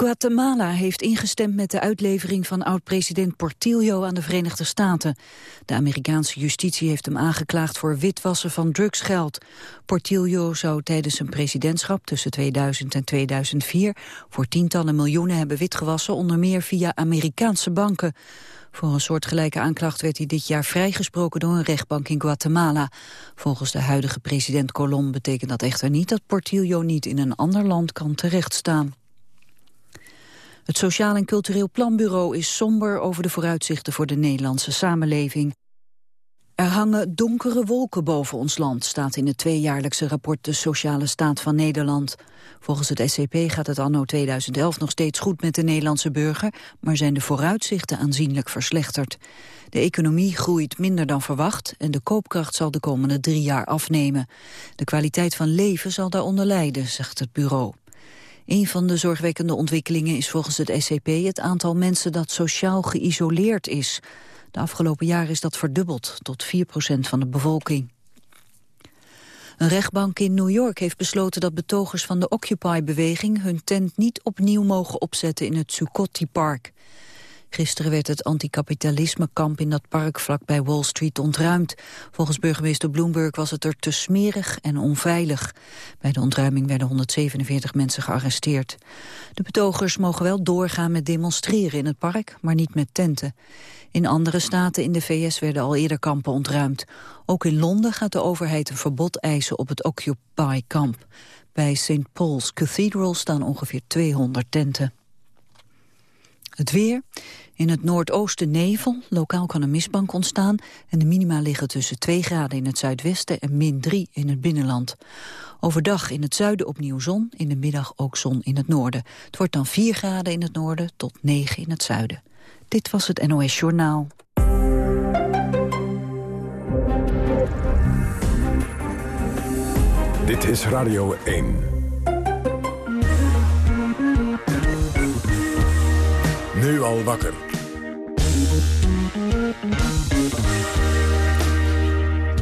Guatemala heeft ingestemd met de uitlevering van oud-president Portillo aan de Verenigde Staten. De Amerikaanse justitie heeft hem aangeklaagd voor witwassen van drugsgeld. Portillo zou tijdens zijn presidentschap tussen 2000 en 2004 voor tientallen miljoenen hebben witgewassen, onder meer via Amerikaanse banken. Voor een soortgelijke aanklacht werd hij dit jaar vrijgesproken door een rechtbank in Guatemala. Volgens de huidige president Colom betekent dat echter niet dat Portillo niet in een ander land kan terechtstaan. Het Sociaal en Cultureel Planbureau is somber over de vooruitzichten voor de Nederlandse samenleving. Er hangen donkere wolken boven ons land, staat in het tweejaarlijkse rapport De Sociale Staat van Nederland. Volgens het SCP gaat het anno 2011 nog steeds goed met de Nederlandse burger, maar zijn de vooruitzichten aanzienlijk verslechterd. De economie groeit minder dan verwacht en de koopkracht zal de komende drie jaar afnemen. De kwaliteit van leven zal daaronder lijden, zegt het bureau. Een van de zorgwekkende ontwikkelingen is volgens het SCP het aantal mensen dat sociaal geïsoleerd is. De afgelopen jaren is dat verdubbeld tot 4% van de bevolking. Een rechtbank in New York heeft besloten dat betogers van de Occupy-beweging hun tent niet opnieuw mogen opzetten in het Zuccotti-park. Gisteren werd het anticapitalisme-kamp in dat park vlakbij Wall Street ontruimd. Volgens burgemeester Bloomberg was het er te smerig en onveilig. Bij de ontruiming werden 147 mensen gearresteerd. De betogers mogen wel doorgaan met demonstreren in het park, maar niet met tenten. In andere staten in de VS werden al eerder kampen ontruimd. Ook in Londen gaat de overheid een verbod eisen op het Occupy-kamp. Bij St. Paul's Cathedral staan ongeveer 200 tenten. Het weer. In het noordoosten nevel. Lokaal kan een mistbank ontstaan. En de minima liggen tussen 2 graden in het zuidwesten en min 3 in het binnenland. Overdag in het zuiden opnieuw zon. In de middag ook zon in het noorden. Het wordt dan 4 graden in het noorden tot 9 in het zuiden. Dit was het NOS Journaal. Dit is Radio 1. Nu al wakker.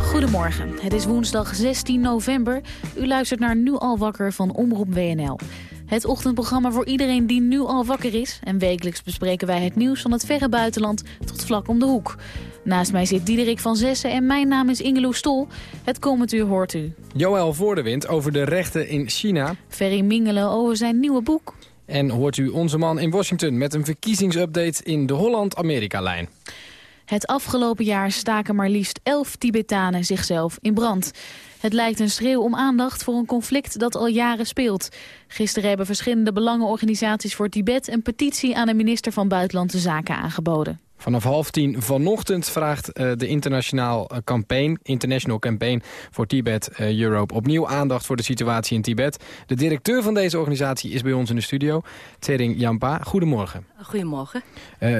Goedemorgen, het is woensdag 16 november. U luistert naar Nu al wakker van Omroep WNL. Het ochtendprogramma voor iedereen die nu al wakker is. En wekelijks bespreken wij het nieuws van het verre buitenland tot vlak om de hoek. Naast mij zit Diederik van Zessen en mijn naam is Ingeloe Stol. Het komend uur hoort u. Joël Voordewind over de rechten in China. Ferry Mingelen over zijn nieuwe boek. En hoort u onze man in Washington met een verkiezingsupdate in de Holland-Amerika-lijn. Het afgelopen jaar staken maar liefst elf Tibetanen zichzelf in brand. Het lijkt een schreeuw om aandacht voor een conflict dat al jaren speelt. Gisteren hebben verschillende belangenorganisaties voor Tibet... een petitie aan de minister van Buitenlandse Zaken aangeboden. Vanaf half tien vanochtend vraagt uh, de internationaal uh, campaign, International Campaign voor Tibet uh, Europe opnieuw aandacht voor de situatie in Tibet. De directeur van deze organisatie is bij ons in de studio, Tsering Jampa. Goedemorgen. Goedemorgen.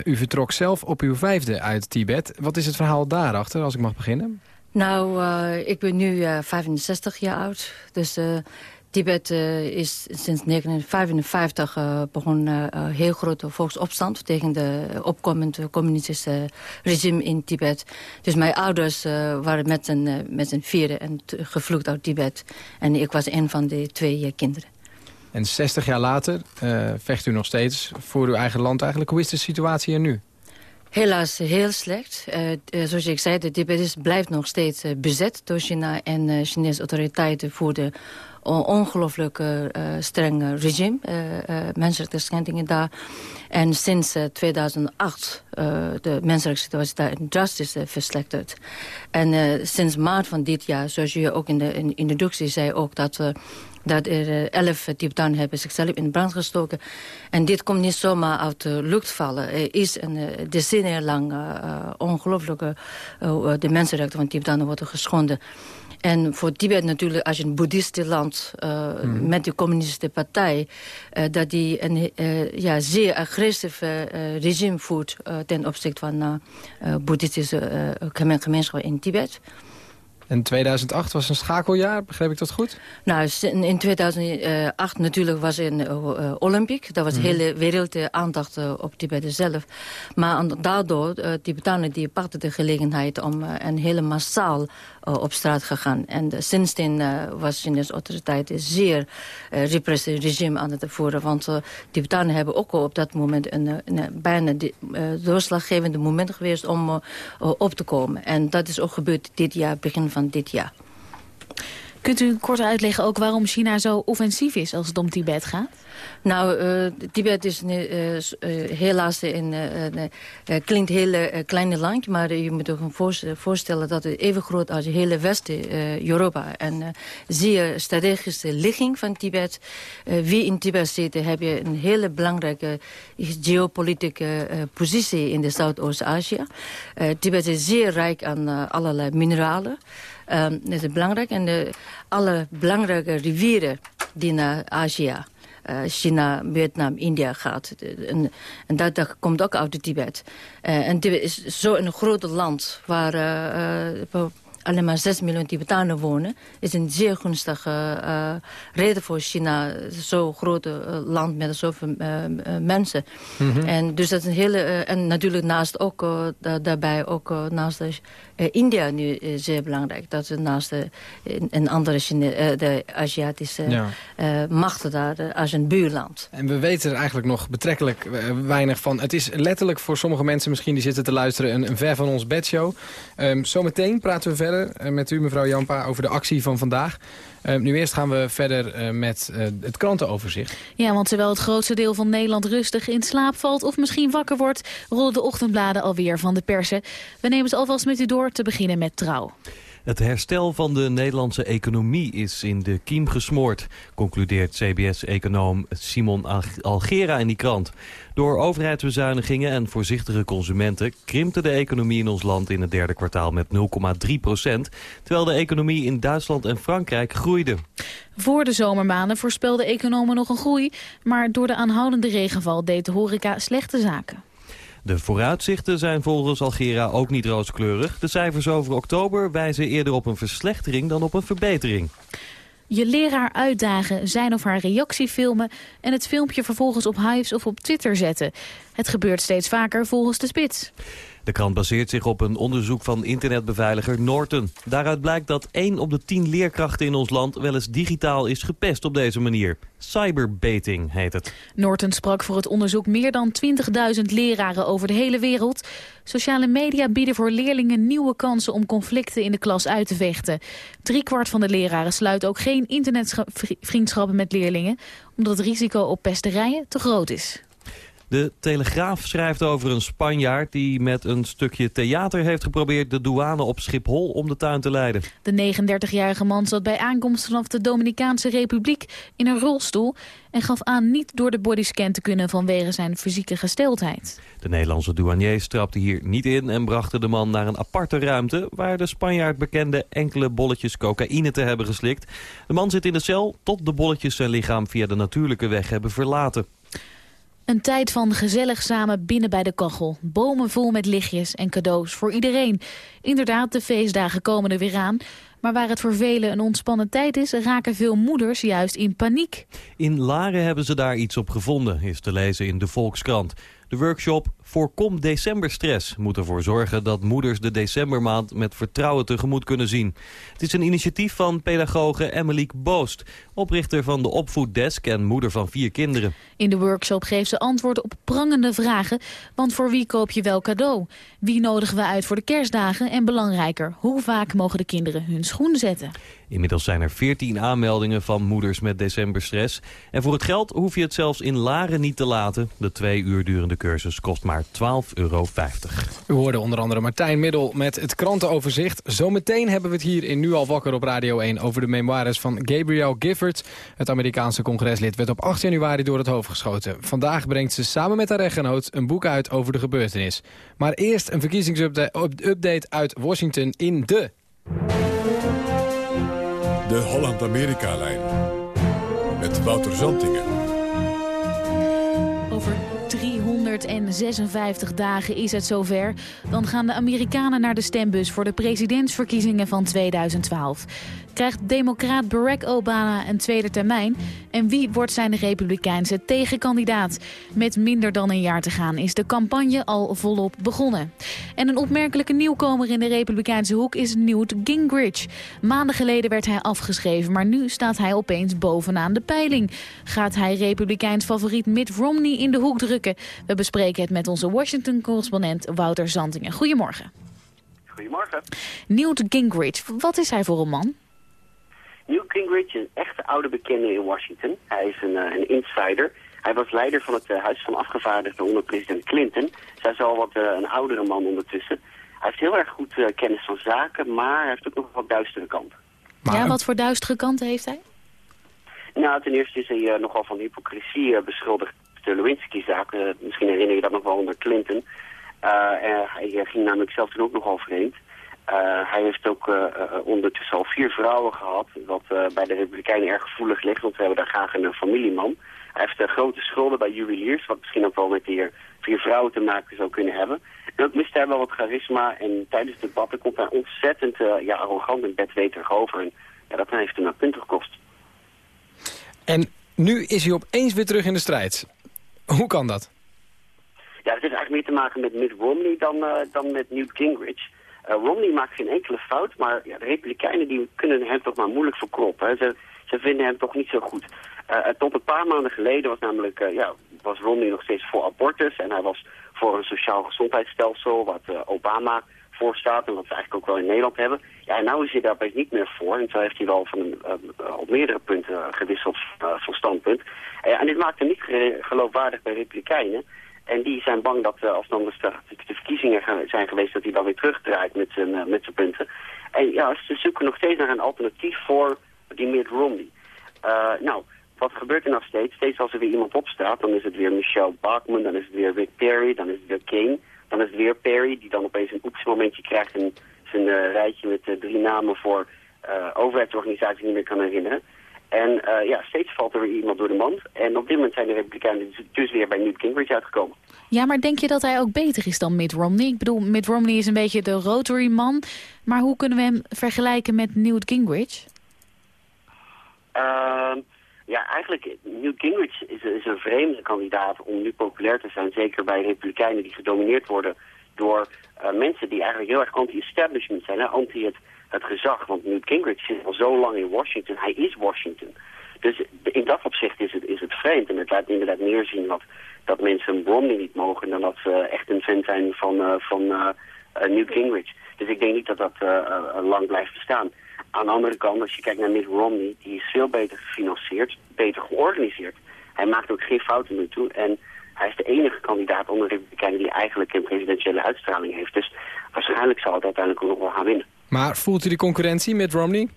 u vertrok zelf op uw vijfde uit Tibet. Wat is het verhaal daarachter, als ik mag beginnen? Nou, ik ben nu 65 jaar oud, dus Tibet uh, is sinds 1955 uh, begonnen uh, heel grote volksopstand tegen de opkomende communistische regime in Tibet. Dus mijn ouders waren met een, met een vieren en gevlucht uit Tibet. En ik was een van de twee kinderen. En 60 jaar later vecht u nog steeds voor uw eigen land eigenlijk. Hoe is de situatie er nu? Helaas heel slecht. zoals ik zei, de Tibet blijft nog steeds bezet door China en Chinese autoriteiten voor de ongelooflijk uh, streng regime, uh, menselijke schendingen daar. En sinds 2008 de menselijke situatie daar drastisch verslechterd. En sinds maart van dit jaar, zoals je ook in de in introductie zei, ook dat dat er elf Tibetanen hebben zichzelf in brand gestoken. En dit komt niet zomaar uit de lucht vallen. Er is een decennia lang uh, ongelooflijke... de mensenrechten van Tibetanen worden geschonden. En voor Tibet natuurlijk, als je een boeddhistisch land uh, mm. met de communistische partij... Uh, dat die een uh, ja, zeer agressief regime voert ten opzichte van boeddhistische gemeenschap in Tibet. En 2008 was een schakeljaar, begreep ik dat goed? Nou, in 2008 natuurlijk was een uh, Olympic. Dat was de mhm. hele wereld uh, aandacht op Tibet zelf. Maar daardoor, Tibetanen die pakten de gelegenheid om een hele massaal op straat gegaan. En sindsdien was de Chinese autoriteiten zeer repressief regime aan het voeren. Want Tibetanen hebben ook op dat moment een, een bijna doorslaggevende moment geweest om op te komen. En dat is ook gebeurd dit jaar, begin van dit jaar. Kunt u kort uitleggen ook waarom China zo offensief is als het om Tibet gaat? Nou, uh, Tibet is uh, uh, helaas een, klinkt heel kleine land, maar je moet zich voorstellen dat het even groot als hele Westen-Europa en zeer strategische ligging van Tibet. wie in Tibet zit, heb je een hele belangrijke geopolitieke positie in de Zuidoost-Azië. Tibet is zeer rijk aan allerlei mineralen. Um, dat is belangrijk. En alle belangrijke rivieren die naar Azië... Uh, China, Vietnam, India gaat. En, en dat, dat, komt ook uit Tibet. Uh, en Tibet is zo'n groot land waar uh, alleen maar 6 miljoen Tibetanen wonen... is een zeer gunstige uh, reden voor China. Zo'n groot land met zoveel uh, mensen. Mm -hmm. En dus dat is een hele... en natuurlijk naast ook, daarbij ook naast India nu zeer belangrijk. Dat is naast de, een andere Chine de Aziatische ja. machten daar als een buurland. En we weten er eigenlijk nog betrekkelijk weinig van. Het is letterlijk voor sommige mensen misschien die zitten te luisteren... een, een ver van ons bedshow. Um, zometeen praten we verder eh, met u, mevrouw Jampa, over de actie van vandaag. Uh, nu eerst gaan we verder uh, met uh, het krantenoverzicht. Ja, want terwijl het grootste deel van Nederland rustig in slaap valt... of misschien wakker wordt, rollen de ochtendbladen alweer van de persen. We nemen het alvast met u door, te beginnen met Trouw. Het herstel van de Nederlandse economie is in de kiem gesmoord, concludeert CBS-econoom Simon Algera in die krant. Door overheidsbezuinigingen en voorzichtige consumenten krimpte de economie in ons land in het derde kwartaal met 0,3 procent, terwijl de economie in Duitsland en Frankrijk groeide. Voor de zomermaanden voorspelden economen nog een groei, maar door de aanhoudende regenval deed de horeca slechte zaken. De vooruitzichten zijn volgens Algera ook niet rooskleurig. De cijfers over oktober wijzen eerder op een verslechtering dan op een verbetering. Je leraar uitdagen, zijn of haar reactie filmen... en het filmpje vervolgens op Hives of op Twitter zetten. Het gebeurt steeds vaker volgens de spits. De krant baseert zich op een onderzoek van internetbeveiliger Norton. Daaruit blijkt dat 1 op de 10 leerkrachten in ons land wel eens digitaal is gepest op deze manier. Cyberbaiting heet het. Norton sprak voor het onderzoek meer dan 20.000 leraren over de hele wereld. Sociale media bieden voor leerlingen nieuwe kansen om conflicten in de klas uit te vechten. Driekwart van de leraren sluit ook geen internetvriendschappen met leerlingen... omdat het risico op pesterijen te groot is. De Telegraaf schrijft over een Spanjaard die met een stukje theater heeft geprobeerd de douane op Schiphol om de tuin te leiden. De 39-jarige man zat bij aankomst vanaf de Dominicaanse Republiek in een rolstoel en gaf aan niet door de bodyscan te kunnen vanwege zijn fysieke gesteldheid. De Nederlandse douanier trapte hier niet in en brachten de man naar een aparte ruimte waar de Spanjaard bekende enkele bolletjes cocaïne te hebben geslikt. De man zit in de cel tot de bolletjes zijn lichaam via de natuurlijke weg hebben verlaten. Een tijd van gezellig samen binnen bij de kachel. Bomen vol met lichtjes en cadeaus voor iedereen. Inderdaad, de feestdagen komen er weer aan. Maar waar het voor velen een ontspannen tijd is... raken veel moeders juist in paniek. In Laren hebben ze daar iets op gevonden, is te lezen in de Volkskrant. De workshop Voorkom decemberstress moet ervoor zorgen dat moeders de decembermaand met vertrouwen tegemoet kunnen zien. Het is een initiatief van pedagoge Emily Boost, oprichter van de Opvoeddesk en moeder van vier kinderen. In de workshop geeft ze antwoorden op prangende vragen, want voor wie koop je wel cadeau? Wie nodigen we uit voor de kerstdagen? En belangrijker, hoe vaak mogen de kinderen hun schoen zetten? Inmiddels zijn er 14 aanmeldingen van moeders met decemberstress. En voor het geld hoef je het zelfs in Laren niet te laten. De twee uur durende cursus kost maar 12,50 euro. U hoorde onder andere Martijn Middel met het krantenoverzicht. Zometeen hebben we het hier in Nu al wakker op Radio 1 over de memoires van Gabrielle Gifford. Het Amerikaanse congreslid werd op 8 januari door het hoofd geschoten. Vandaag brengt ze samen met haar rechtgenoot een boek uit over de gebeurtenis. Maar eerst een verkiezingsupdate uit Washington in de... De Holland-Amerika-lijn. Met Wouter Zantingen. 256 dagen is het zover. Dan gaan de Amerikanen naar de stembus voor de presidentsverkiezingen van 2012. Krijgt democraat Barack Obama een tweede termijn? En wie wordt zijn republikeinse tegenkandidaat? Met minder dan een jaar te gaan is de campagne al volop begonnen. En een opmerkelijke nieuwkomer in de republikeinse hoek is Newt Gingrich. Maanden geleden werd hij afgeschreven, maar nu staat hij opeens bovenaan de peiling. Gaat hij republikeins favoriet Mitt Romney in de hoek drukken? We bespreken het met onze Washington-correspondent Wouter Zantingen. Goedemorgen. Goedemorgen. Newt Gingrich, wat is hij voor een man? Newt Gingrich is een echte oude bekende in Washington. Hij is een, uh, een insider. Hij was leider van het uh, Huis van Afgevaardigden onder president Clinton. Zij is al wat uh, een oudere man ondertussen. Hij heeft heel erg goed kennis van zaken, maar hij heeft ook nog wat duistere kanten. Maar... Ja, wat voor duistere kanten heeft hij? Nou, ten eerste is hij nogal van hypocrisie beschuldigd. De Lewinsky-zaak, misschien herinner je dat nog wel onder Clinton. hij ging namelijk zelf toen ook nogal vreemd. Uh, hij heeft ook uh, ondertussen al vier vrouwen gehad, wat bij de Republikeinen erg gevoelig ligt, want we hebben daar graag een familieman. Hij heeft grote schulden bij juweliers, wat misschien ook wel met die vier vrouwen te maken zou kunnen hebben. En ook mist hij wel wat charisma en tijdens de debatten komt hij ontzettend ja, arrogant en bedweterig over. En ja, dat heeft hem een punten gekost. En nu is hij opeens weer terug in de strijd. Hoe kan dat? Ja, het heeft eigenlijk meer te maken met Mitt Romney dan, dan met Newt Gingrich. Uh, Romney maakt geen enkele fout, maar ja, de Republikeinen die kunnen hem toch maar moeilijk verkroppen. Ze, ze vinden hem toch niet zo goed. Uh, tot een paar maanden geleden was namelijk, uh, ja, was Romney nog steeds voor abortus en hij was voor een sociaal gezondheidsstelsel wat Obama voorstaat en wat we eigenlijk ook wel in Nederland hebben. Ja, en nu is hij daar niet meer voor en zo heeft hij wel van, op meerdere punten gewisseld van standpunt. en dit maakt hem niet geloofwaardig bij Republikeinen. En die zijn bang dat uh, als dan de, de verkiezingen zijn geweest... dat hij dan weer terugdraait met zijn, uh, met zijn punten. En ja, ze zoeken nog steeds naar een alternatief voor die Mitt Romney. Uh, nou, wat gebeurt er nog steeds? Steeds als er weer iemand opstaat... dan is het weer Michelle Bachman, dan is het weer Rick Perry... dan is het weer King, dan is het weer Perry... die dan opeens een oepsmomentje krijgt... en zijn rijtje met drie namen voor overheidsorganisaties niet meer kan herinneren... En uh, ja, steeds valt er weer iemand door de mand. En op dit moment zijn de Republikeinen dus, dus weer bij Newt Gingrich uitgekomen. Ja, maar denk je dat hij ook beter is dan Mitt Romney? Ik bedoel, Mitt Romney is een beetje de Rotary-man. Maar hoe kunnen we hem vergelijken met Newt Gingrich? Uh, ja, eigenlijk, Newt Gingrich is, is, een vreemde kandidaat om nu populair te zijn. Zeker bij Republikeinen die gedomineerd worden door uh, mensen die eigenlijk heel erg anti-establishment zijn. Anti het het gezag. Want Newt Gingrich zit al zo lang in Washington. Hij is Washington. Dus in dat opzicht is het, is het vreemd. En het laat inderdaad meer zien dat, dat mensen Romney niet mogen... dan dat ze echt een fan zijn van, uh, van uh, Newt Gingrich. Dus ik denk niet dat dat lang blijft bestaan. Aan de andere kant, als je kijkt naar Mitt Romney... die is veel beter gefinancierd, beter georganiseerd. Hij maakt ook geen fouten nu toe. En hij is de enige kandidaat onder de Republikeinen... die eigenlijk een presidentiële uitstraling heeft. Dus waarschijnlijk zal het uiteindelijk ook nog wel gaan winnen. Maar voelt u die concurrentie met Romney?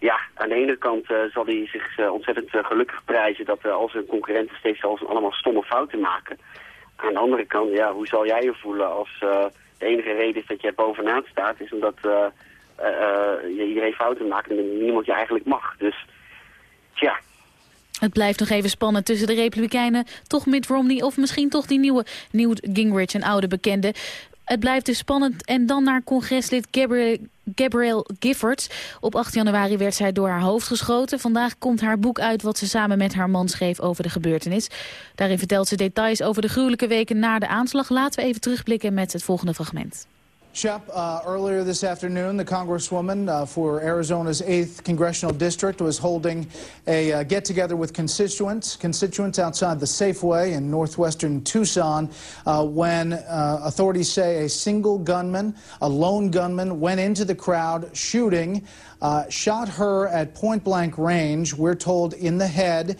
Ja, aan de ene kant uh, zal hij zich uh, ontzettend uh, gelukkig prijzen dat al zijn concurrenten steeds allemaal stomme fouten maken. Aan de andere kant, ja, hoe zal jij je voelen als de enige reden is dat jij bovenaan staat, is omdat je iedereen fouten maakt en niemand je eigenlijk mag. Dus, tja. Het blijft nog even spannend tussen de Republikeinen, toch Mitt Romney of misschien toch die nieuwe Newt Gingrich, een oude bekende. Het blijft dus spannend. En dan naar congreslid Gabriel, Gabrielle Giffords. Op 8 januari werd zij door haar hoofd geschoten. Vandaag komt haar boek uit wat ze samen met haar man schreef over de gebeurtenis. Daarin vertelt ze details over de gruwelijke weken na de aanslag. Laten we even terugblikken met het volgende fragment. Shep, uh, earlier this afternoon, the Congresswoman uh, for Arizona's 8th Congressional District was holding a uh, get together with constituents, constituents outside the Safeway in northwestern Tucson, uh, when uh, authorities say a single gunman, a lone gunman, went into the crowd shooting, uh, shot her at point blank range, we're told in the head.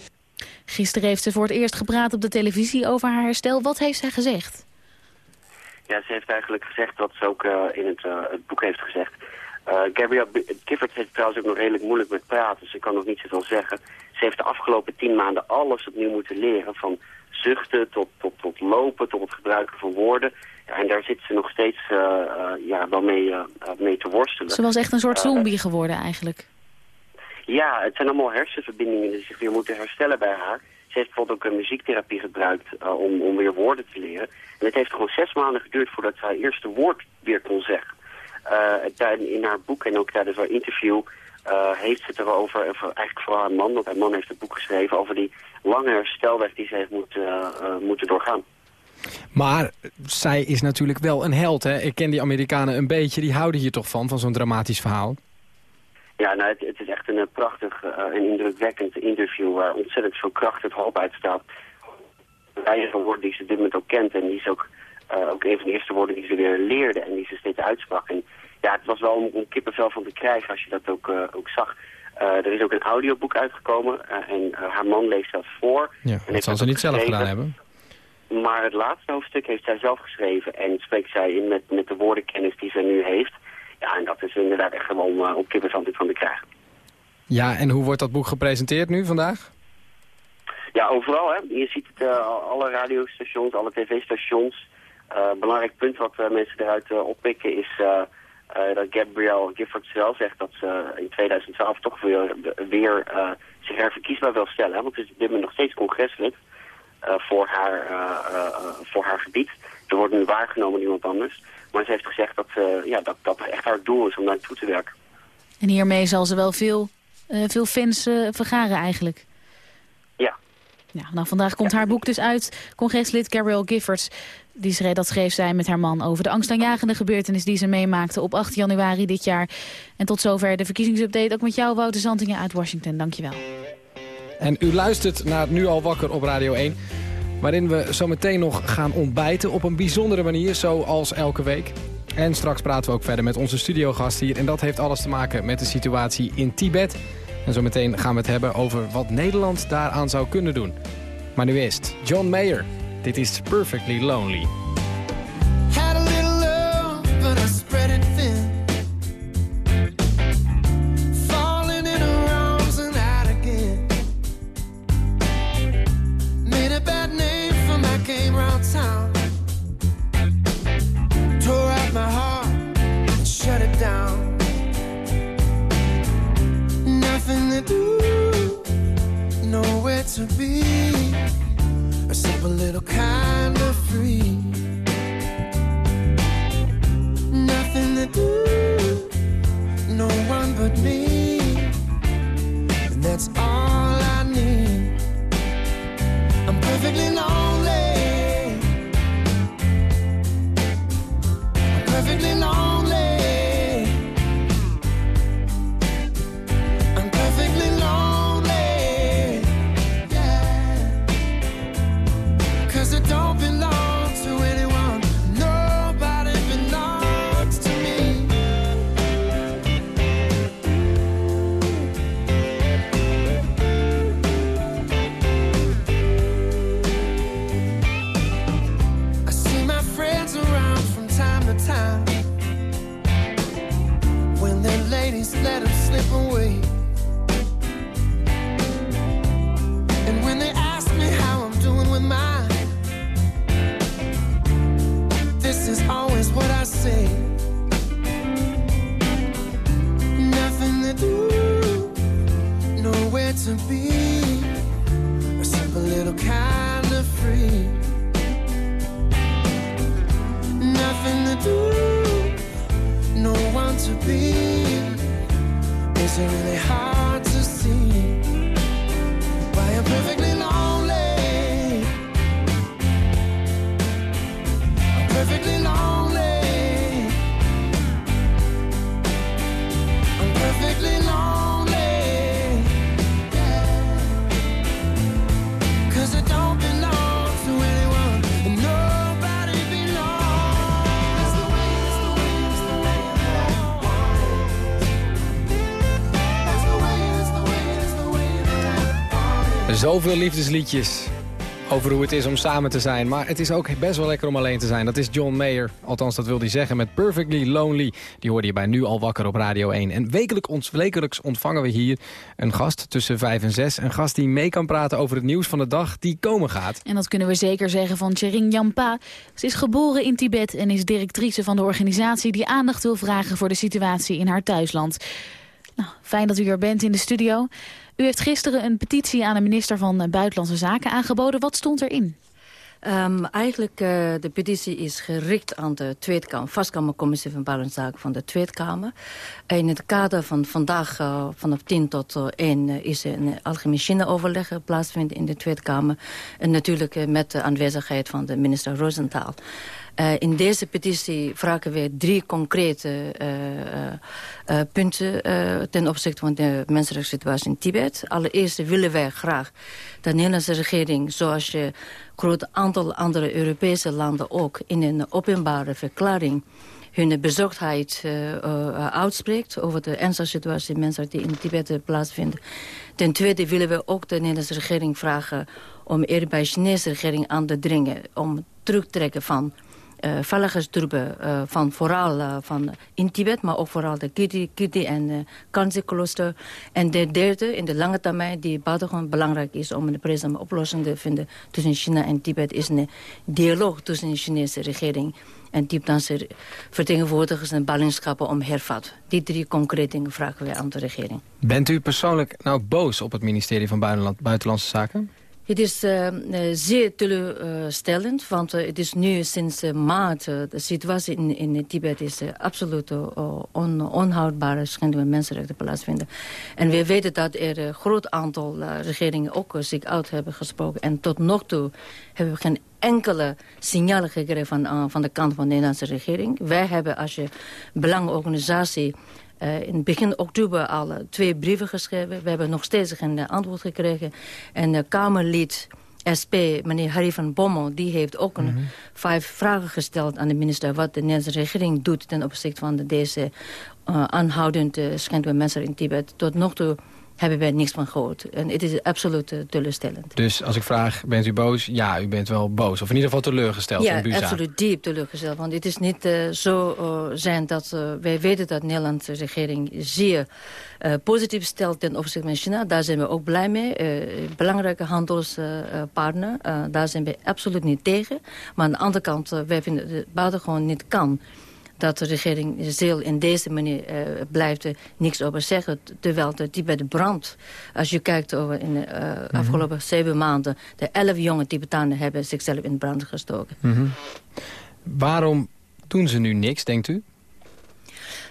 Gisteren heeft ze voor het eerst gepraat op de televisie over haar herstel. Wat heeft zij gezegd? Ja, ze heeft eigenlijk gezegd wat ze ook uh, in het, uh, het, boek heeft gezegd. Uh, Gabrielle Gifford heeft trouwens ook nog redelijk moeilijk met praten. Ze kan nog niet zoveel zeggen. Ze heeft de afgelopen tien maanden alles opnieuw moeten leren. Van zuchten tot, tot, tot lopen, tot het gebruiken van woorden. Ja, en daar zit ze nog steeds ja, wel mee, mee te worstelen. Ze was echt een soort zombie geworden eigenlijk. Ja, het zijn allemaal hersenverbindingen die zich weer moeten herstellen bij haar. Ze heeft bijvoorbeeld ook een muziektherapie gebruikt om, om weer woorden te leren. En het heeft gewoon zes maanden geduurd voordat ze haar eerste woord weer kon zeggen. in haar boek en ook tijdens haar interview heeft ze het erover, eigenlijk vooral haar man, want haar man heeft het boek geschreven, over die lange herstelweg die ze heeft moeten, moeten doorgaan. Maar zij is natuurlijk wel een held, hè? Ik ken die Amerikanen een beetje, die houden hier toch van, van zo'n dramatisch verhaal? Ja, nou, het, het is echt een eh, prachtig uh, en indrukwekkend interview waar ontzettend veel kracht het hoop uitstaat. Weinige woorden die ze dit moment ook kent en die is ook, uh, ook een van de eerste woorden die ze weer leerde en die ze steeds uitsprak. En ja, het was wel om, om kippenvel van te krijgen als je dat ook, ook zag. er is ook een audioboek uitgekomen en haar man leest dat voor. Ja, en dat zal ze niet zelf gedaan hebben. Maar het laatste hoofdstuk heeft zij zelf geschreven en spreekt zij in met, met de woordenkennis die zij nu heeft. Ja, en dat is inderdaad echt gewoon uh, op kippenstand van te krijgen. Ja, en hoe wordt dat boek gepresenteerd nu vandaag? Ja, overal. Hè. Je ziet het, uh, alle radiostations, alle tv-stations. Uh, belangrijk punt wat mensen eruit oppikken is dat Gabrielle Gifford zelf zegt dat ze in 2012 toch weer, weer zich herverkiesbaar wil stellen. Hè. Want het is dit moment nog steeds congreslid. Eh, voor, haar, eh, eh, voor haar gebied. Er wordt nu waargenomen door iemand anders. Maar ze heeft gezegd dat, ja, dat dat echt haar doel is om daar naartoe te werken. En hiermee zal ze wel veel, veel fans vergaren eigenlijk. Ja. Ja, nou, vandaag komt haar boek dus uit. Congreslid Gabrielle Giffords, die schreef, dat schreef zij met haar man over de angstaanjagende gebeurtenis die ze meemaakte op 8 januari dit jaar. En tot zover de verkiezingsupdate ook met jou, Wouter Zantingen uit Washington. Dankjewel. En u luistert naar Nu al wakker op Radio 1. Waarin we zometeen nog gaan ontbijten op een bijzondere manier, zoals elke week. En straks praten we ook verder met onze studiogast hier. En dat heeft alles te maken met de situatie in Tibet. En zometeen gaan we het hebben over wat Nederland daaraan zou kunnen doen. Maar nu eerst John Mayer. Dit is Perfectly Lonely. To be. A simple little kind Zoveel liefdesliedjes over hoe het is om samen te zijn. Maar het is ook best wel lekker om alleen te zijn. Dat is John Mayer. Althans, dat wil hij zeggen met Perfectly Lonely. Die hoorde je bij Nu al wakker op Radio 1. En wekelijks, wekelijks ontvangen we hier een gast tussen 5 en 6. Een gast die mee kan praten over het nieuws van de dag die komen gaat. En dat kunnen we zeker zeggen van Chering Jampa. Ze is geboren in Tibet en is directrice van de organisatie... die aandacht wil vragen voor de situatie in haar thuisland. Nou, fijn dat u er bent in de studio. U heeft gisteren een petitie aan de minister van Buitenlandse Zaken aangeboden. Wat stond erin? Um, eigenlijk uh, de petitie is gericht aan de Tweede Kamer, Vastkamercommissie van Buitenlandse Zaken van de Tweede Kamer. In het kader van vandaag uh, vanaf 10 tot uh, 1 is er een algemeen China-overleg plaatsvinden in de Tweede Kamer. En natuurlijk met de aanwezigheid van de minister Rosenthal. Uh, in deze petitie vragen we drie concrete uh, uh, punten ten opzichte van de mensenrechten situatie in Tibet. Allereerst willen wij graag de Nederlandse regering, zoals je groot aantal andere Europese landen ook, in een openbare verklaring hun bezorgdheid uitspreekt over de ernstige situatie mensen die in Tibet plaatsvinden. Ten tweede willen we ook de Nederlandse regering vragen om eerder bij de Chinese regering aan te dringen om terugtrekken van uh, veiligheidstroepen uh, van vooral uh, van in Tibet, maar ook vooral de Kirti, Kirti en uh, Kanzi-klooster. En de derde, in de lange termijn, die buitengewoon belangrijk is om een vreedzame oplossing te vinden tussen China en Tibet, is een dialoog tussen de Chinese regering en Tibetanse vertegenwoordigers en ballingschappen om hervat. Die drie concrete dingen vragen wij aan de regering. Bent u persoonlijk nou boos op het ministerie van Buitenlandse Zaken? Het is uh, zeer teleurstellend, want uh, het is nu sinds maart... de situatie in, in Tibet is absoluut on, onhoudbare schendingen mensenrechten plaatsvinden. En we weten dat er een groot aantal regeringen ook zich uit hebben gesproken. En tot nog toe hebben we geen enkele signalen gekregen van, van de kant van de Nederlandse regering. Wij hebben als je belangenorganisatie uh, in begin oktober al uh, twee brieven geschreven. We hebben nog steeds geen uh, antwoord gekregen. En de Kamerlid SP, meneer Harry van Bommel... die heeft ook een, mm -hmm. vijf vragen gesteld aan de minister... wat de Nederlandse regering doet ten opzichte van de, deze aanhoudende schendingen mensen in Tibet. Tot nog toe hebben wij niks van gehoord. En het is absoluut uh, teleurstellend. Dus als ik vraag, bent u boos? Ja, u bent wel boos. Of in ieder geval teleurgesteld ja, in Ja, absoluut diep teleurgesteld. Want het is niet uh, zo uh, zijn dat... wij weten dat de Nederlandse regering zeer positief stelt ten opzichte van China. Daar zijn we ook blij mee. belangrijke handelspartner. daar zijn we absoluut niet tegen. Maar aan de andere kant, wij vinden dat het buitengewoon niet kan dat de regering Zeel in deze manier uh, blijft er niks over zeggen. Terwijl de, die bij de brand, als je kijkt over in de uh, mm -hmm. afgelopen zeven maanden... de elf jonge Tibetanen hebben zichzelf in brand gestoken. Mm -hmm. Waarom doen ze nu niks, denkt u?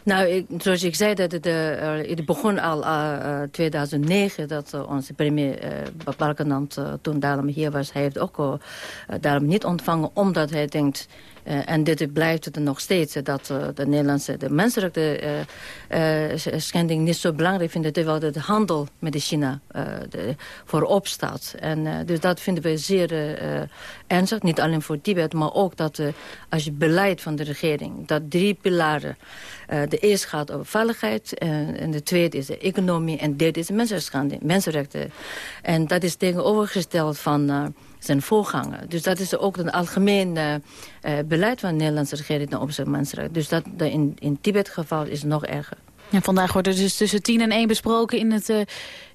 Nou, ik, zoals ik zei, dat het, uh, het begon al uh, 2009... dat uh, onze premier Balkenland toen daarom hier was... hij heeft ook daarom niet ontvangen, omdat hij denkt... Uh, en dit blijft het nog steeds, dat uh, de Nederlandse de mensenrechten uh, schending niet zo belangrijk vinden, terwijl de handel met China de, voorop staat. En dus dat vinden we zeer ernstig, niet alleen voor Tibet, maar ook dat als je beleid van de regering, dat drie pilaren, de eerste gaat over veiligheid, en de tweede is de economie, en de derde is de mensenrechten. mensenrechten. En dat is tegenovergesteld van zijn voorganger. Dus dat is ook een algemeen uh, beleid van de Nederlandse regering ten opzichte van mensenrechten. Dus dat in, in Tibet geval is nog erger. Vandaag wordt er dus tussen 10 en 1 besproken in, het, uh,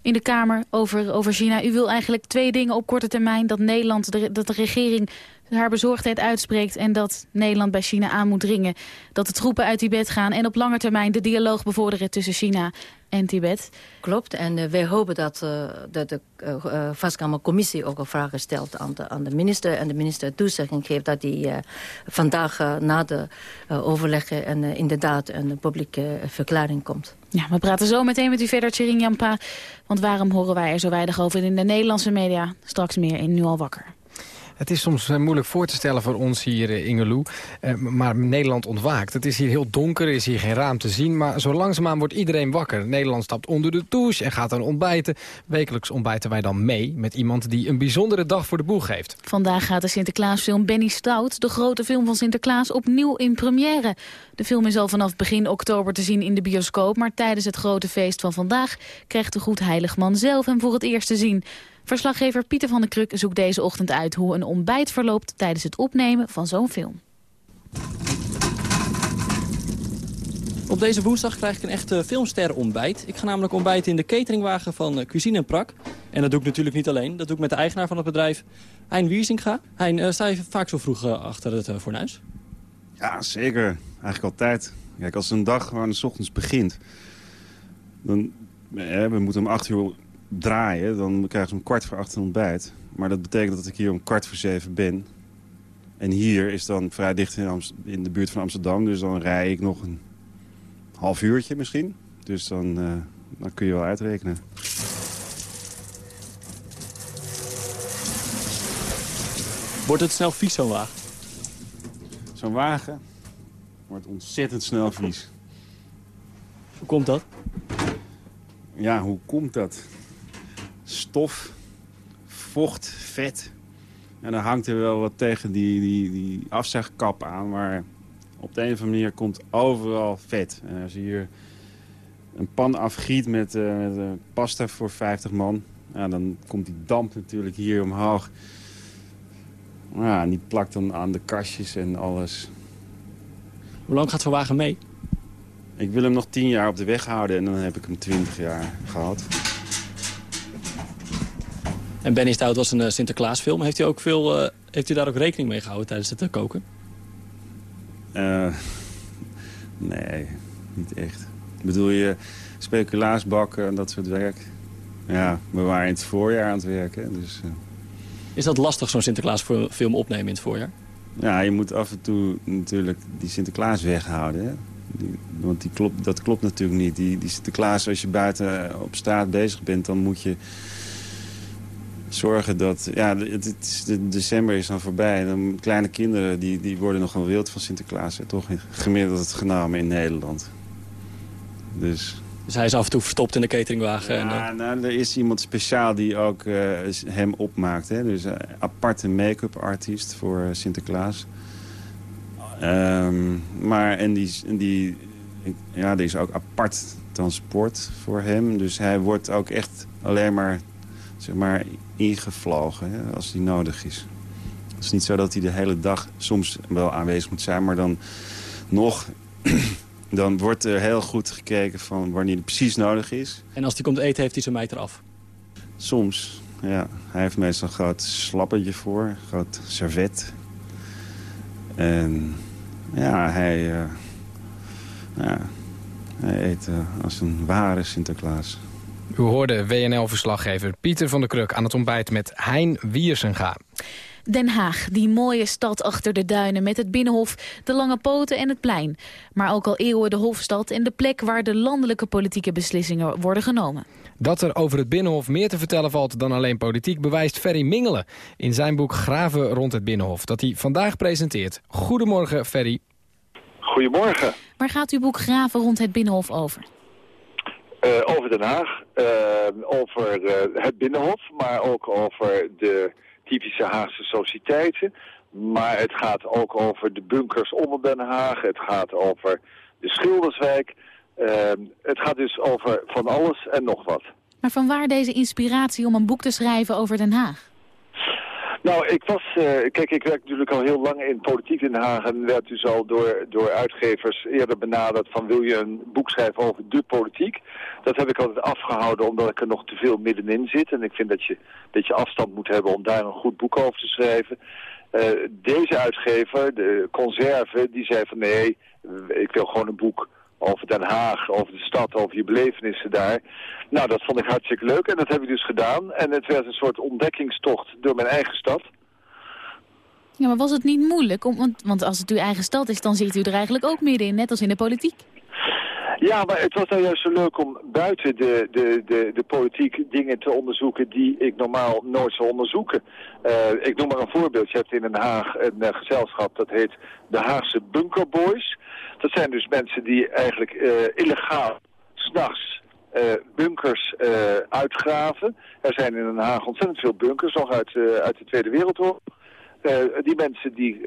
in de Kamer over, over China. U wil eigenlijk twee dingen op korte termijn. Dat Nederland, de, dat de regering haar bezorgdheid uitspreekt... en dat Nederland bij China aan moet dringen. Dat de troepen uit Tibet gaan en op lange termijn de dialoog bevorderen tussen China en Tibet. Klopt, en uh, wij hopen dat, uh, dat de uh, Vastkamercommissie ook een vragen stelt aan de, aan de minister. En de minister toezegging geeft dat hij vandaag na de overleggen en inderdaad een publieke verklaring komt. Ja, we praten zo meteen met u verder, Tjering Jampa. Want waarom horen wij er zo weinig over in de Nederlandse media? Straks meer in Nu al wakker. Het is soms moeilijk voor te stellen voor ons hier in Ingeloe. Uh, maar Nederland ontwaakt. Het is hier heel donker, er is hier geen raam te zien. Maar zo langzaamaan wordt iedereen wakker. Nederland stapt onder de douche en gaat dan ontbijten. Wekelijks ontbijten wij dan mee met iemand die een bijzondere dag voor de boeg heeft. Vandaag gaat de Sinterklaasfilm Benny Stout, de grote film van Sinterklaas, opnieuw in première. De film is al vanaf begin oktober te zien in de bioscoop. Maar tijdens het grote feest van vandaag krijgt de goed heiligman zelf hem voor het eerst te zien. Verslaggever Pieter van der Kruk zoekt deze ochtend uit hoe een ontbijt verloopt tijdens het opnemen van zo'n film. Op deze woensdag krijg ik een echte filmster ontbijt. Ik ga namelijk ontbijten in de cateringwagen van Cuisine en Prak. En dat doe ik natuurlijk niet alleen. Dat doe ik met de eigenaar van het bedrijf, Hein Wiersinga. Hein, uh, sta je vaak zo vroeg uh, achter het uh, fornuis? Ja, zeker. Eigenlijk altijd. Kijk, als een dag waar het s ochtends begint... Dan, we moeten om acht uur draaien. Dan krijgen ze om kwart voor acht een ontbijt. Maar dat betekent dat ik hier om kwart voor zeven ben. En hier is dan vrij dicht in, in de buurt van Amsterdam. Dus dan rij ik nog een half uurtje misschien. Dus dan, uh, dan kun je wel uitrekenen. Wordt het snel vies, zo'n wagen? Zo'n wagen wordt ontzettend snel vies. Hoe komt dat? Ja, hoe komt dat? Stof, vocht, vet. En dan hangt er wel wat tegen die, die, die afzegkap aan. Maar op de een of andere manier komt overal vet. En als je hier een pan afgiet met, uh, met uh, pasta voor 50 man... Ja, dan komt die damp natuurlijk hier omhoog. Ja, en die plakt dan aan de kastjes en alles. Hoe lang gaat zo'n wagen mee? Ik wil hem nog 10 jaar op de weg houden en dan heb ik hem 20 jaar gehad. En Benny Stout was een uh, Sinterklaasfilm. Heeft u, ook veel, uh, heeft u daar ook rekening mee gehouden tijdens het uh, koken? nee, niet echt. Bedoel je speculaasbakken en dat soort werk? Ja, we waren in het voorjaar aan het werken. Dus, Is dat lastig, zo'n Sinterklaasfilm opnemen in het voorjaar? Ja, je moet af en toe natuurlijk die Sinterklaas weghouden. Hè? Die, want die klopt, dat klopt natuurlijk niet. Die, die Sinterklaas, als je buiten op straat bezig bent... dan moet je zorgen dat... Ja, het, het december is dan voorbij. Dan, kleine kinderen die, die worden nogal wild van Sinterklaas. Hè? Toch gemiddeld genomen in Nederland. Dus... Dus hij is af en toe verstopt in de cateringwagen? Ja, en, nou, er is iemand speciaal die ook uh, hem opmaakt. Hè? Dus een aparte make-up artiest voor Sinterklaas. Um, maar en die, die, ja, er is ook apart transport voor hem. Dus hij wordt ook echt alleen maar, zeg maar ingevlogen hè, als die nodig is. Het is niet zo dat hij de hele dag soms wel aanwezig moet zijn, maar dan nog... dan wordt er heel goed gekeken van wanneer hij precies nodig is. En als hij komt eten, heeft hij zijn meter af? Soms, ja. Hij heeft meestal een groot slappetje voor, een groot servet. En ja, hij, uh, ja, hij eet uh, als een ware Sinterklaas. U hoorde WNL-verslaggever Pieter van der Kruk aan het ontbijt met Hein Wiersenga. Den Haag, die mooie stad achter de duinen met het Binnenhof, de lange poten en het plein. Maar ook al eeuwen de Hofstad en de plek waar de landelijke politieke beslissingen worden genomen. Dat er over het Binnenhof meer te vertellen valt dan alleen politiek... bewijst Ferry Mingelen in zijn boek Graven rond het Binnenhof... dat hij vandaag presenteert. Goedemorgen, Ferry. Goedemorgen. Waar gaat uw boek Graven rond het Binnenhof over? Uh, over Den Haag, uh, over uh, het Binnenhof, maar ook over de typische Haagse sociëteiten. Maar het gaat ook over de bunkers onder Den Haag. Het gaat over de Schilderswijk. Uh, het gaat dus over van alles en nog wat. Maar van waar deze inspiratie om een boek te schrijven over Den Haag? Nou, ik was, uh, kijk, ik werk natuurlijk al heel lang in politiek in Den Haag en werd dus al door, door uitgevers eerder benaderd van wil je een boek schrijven over de politiek. Dat heb ik altijd afgehouden omdat ik er nog te veel middenin zit en ik vind dat je, dat je afstand moet hebben om daar een goed boek over te schrijven. Uh, deze uitgever, de Conserve, die zei van nee, ik wil gewoon een boek over Den Haag, over de stad, over je belevenissen daar. Nou, dat vond ik hartstikke leuk en dat heb ik dus gedaan. En het werd een soort ontdekkingstocht door mijn eigen stad. Ja, maar was het niet moeilijk? Om, want, als het uw eigen stad is, dan zit u er eigenlijk ook middenin, net als in de politiek. Ja, maar het was nou juist zo leuk om buiten de, de, de, de politiek dingen te onderzoeken die ik normaal nooit zou onderzoeken. Uh, ik noem maar een voorbeeld. Je hebt in Den Haag een uh, gezelschap dat heet de Haagse Bunkerboys. Dat zijn dus mensen die eigenlijk uh, illegaal s'nachts uh, bunkers uitgraven. Er zijn in Den Haag ontzettend veel bunkers, nog uit, uit de Tweede Wereldoorlog. die mensen die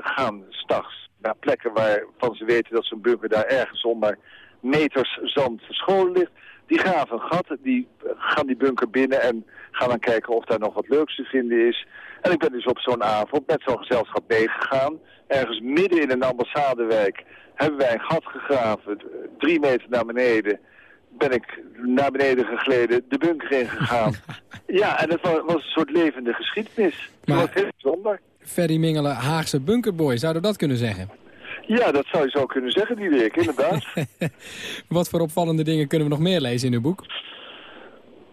gaan s'nachts naar plekken waarvan ze weten dat zo'n bunker daar ergens onder meters zand verscholen ligt. Die graven een gat, die gaan die bunker binnen en gaan dan kijken of daar nog wat leuks te vinden is. En ik ben dus op zo'n avond met zo'n gezelschap meegegaan. Ergens midden in een ambassadewijk hebben wij een gat gegraven, drie meter naar beneden. Ben ik naar beneden gegleden, de bunker ingegaan. ja, en het was, was, een soort levende geschiedenis. Maar... Het was heel bijzonder. Ferry Mingelen, Haagse bunkerboy, zouden we dat kunnen zeggen? Ja, dat zou je zo kunnen zeggen, die week, inderdaad. Wat voor opvallende dingen kunnen we nog meer lezen in uw boek?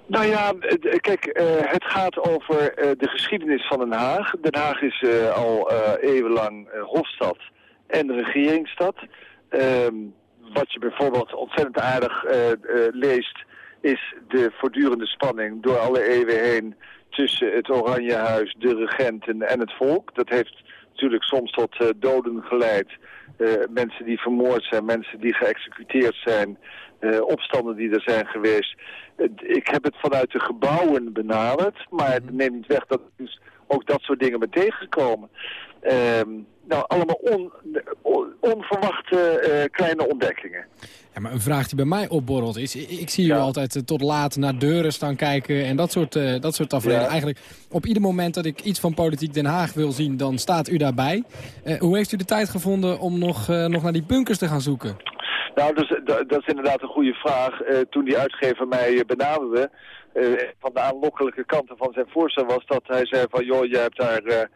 Nou ja, eh, kijk, eh, het gaat over eh, de geschiedenis van Den Haag. Den Haag is al eeuwenlang hoofdstad en regeringsstad. Ehm, wat je bijvoorbeeld ontzettend aardig leest, is de voortdurende spanning door alle eeuwen heen tussen het Oranjehuis, de regenten en het volk. Dat heeft natuurlijk soms tot doden geleid. mensen die vermoord zijn, mensen die geëxecuteerd zijn, opstanden die er zijn geweest ik heb het vanuit de gebouwen benaderd, maar het neemt niet weg dat dus ook dat soort dingen me tegenkomen. Ehm, nou, allemaal on, onverwachte uh, kleine ontdekkingen. Ja, maar een vraag die bij mij opborrelt is... ik zie u altijd uh, tot laat naar deuren staan kijken en dat soort, uh, dat soort tafereelen. Eigenlijk op ieder moment dat ik iets van Politiek Den Haag wil zien, dan staat u daarbij. hoe heeft u de tijd gevonden om nog, nog naar die bunkers te gaan zoeken? Nou, dus, dat is inderdaad een goede vraag. Toen die uitgever mij benaderde, van de aanlokkelijke kanten van zijn voorstel was dat hij zei van, joh, je hebt daar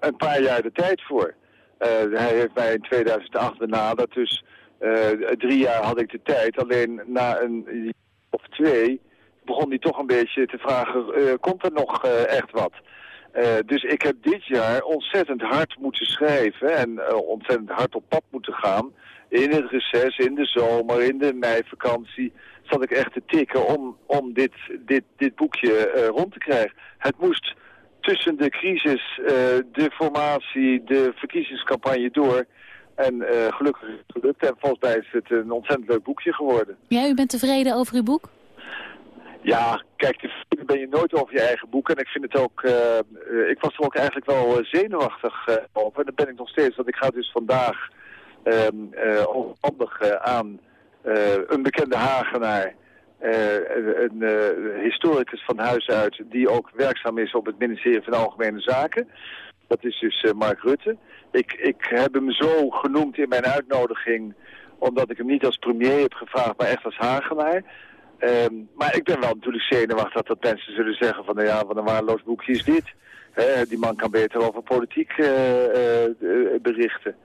een paar jaar de tijd voor. Hij heeft mij in 2008 benaderd, dus drie jaar had ik de tijd. Alleen na een of twee begon hij toch een beetje te vragen, komt er nog echt wat? dus ik heb dit jaar ontzettend hard moeten schrijven en ontzettend hard op pad moeten gaan in het reces, in de zomer, in de meivakantie, zat ik echt te tikken om, om dit, dit, dit boekje rond te krijgen. Het moest tussen de crisis, uh, de formatie, de verkiezingscampagne door... En uh, gelukkig is het gelukt. En volgens mij is het een ontzettend leuk boekje geworden. Ja, u bent tevreden over uw boek? Ja, kijk, tevreden ben je nooit over je eigen boek. En ik vind het ook... Uh, ik was er ook eigenlijk wel zenuwachtig over. En dat ben ik nog steeds. Want ik ga dus vandaag um, uh, aan een bekende Hagenaar, een historicus van huis uit, die ook werkzaam is op het ministerie van Algemene Zaken. Dat is dus Mark Rutte. Ik, ik heb hem zo genoemd in mijn uitnodiging, omdat ik hem niet als premier heb gevraagd, maar echt als Hagenaar. Um, maar ik ben wel natuurlijk zenuwachtig dat mensen zullen zeggen van, nou ja, wat een waardeloos boekje is dit. die man kan beter over politiek berichten.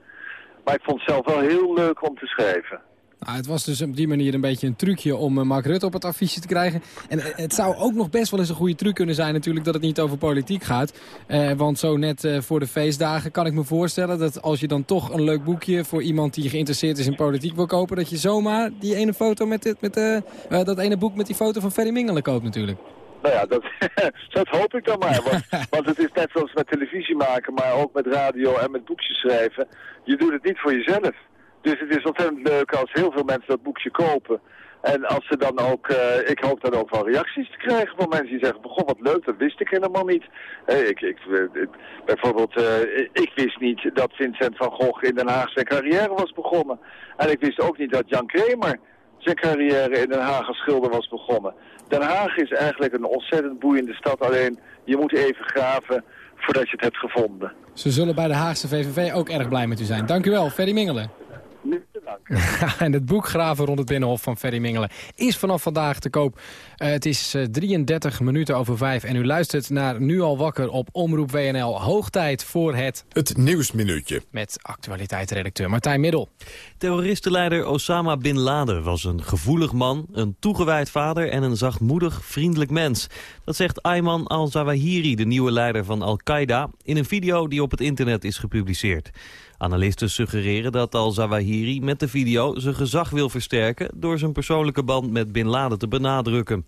Maar ik vond het zelf wel heel leuk om te schrijven. Nou, het was dus op die manier een beetje een trucje om uh, Mark Rutte op het affiche te krijgen. En eh, het zou ook nog best wel eens een goede truc kunnen zijn natuurlijk dat het niet over politiek gaat. Uh, want zo net voor de feestdagen kan ik me voorstellen dat als je dan toch een leuk boekje voor iemand die geïnteresseerd is in politiek wil kopen... dat je zomaar die ene foto met, dit, met dat ene boek met die foto van Ferry Mingelen koopt natuurlijk. Nou ja, dat, dat hoop ik dan maar. Want, want, het is net zoals met televisie maken, maar ook met radio en met boekjes schrijven. Je doet het niet voor jezelf. Dus het is ontzettend leuk als heel veel mensen dat boekje kopen. En als ze dan ook, uh, ik hoop dan ook wel reacties te krijgen van mensen die zeggen, goh wat leuk, dat wist ik helemaal niet. Hey, ik, ik, eh, bijvoorbeeld, ik wist niet dat Vincent van Gogh in Den Haag zijn carrière was begonnen. En ik wist ook niet dat Jan Kramer zijn carrière in Den Haag als schilder was begonnen. Den Haag is eigenlijk een ontzettend boeiende stad. Alleen je moet even graven voordat je het hebt gevonden. Ze zullen bij de Haagse VVV ook erg blij met u zijn. Dank u wel, Ferry Mingelen. En het boek Graven rond het Binnenhof van Ferry Mingelen is vanaf vandaag te koop. Uh, het is uh, 33 minuten over vijf en u luistert naar Nu al wakker op Omroep WNL. Hoog tijd voor het... Het Nieuwsminuutje. Met actualiteitsredacteur Martijn Middel. Terroristenleider Osama Bin Laden was een gevoelig man, een toegewijd vader en een zachtmoedig, vriendelijk mens. Dat zegt Ayman al-Zawahiri, de nieuwe leider van Al-Qaeda, in een video die op het internet is gepubliceerd. Analisten suggereren dat al-Zawahiri met de video zijn gezag wil versterken... door zijn persoonlijke band met Bin Laden te benadrukken.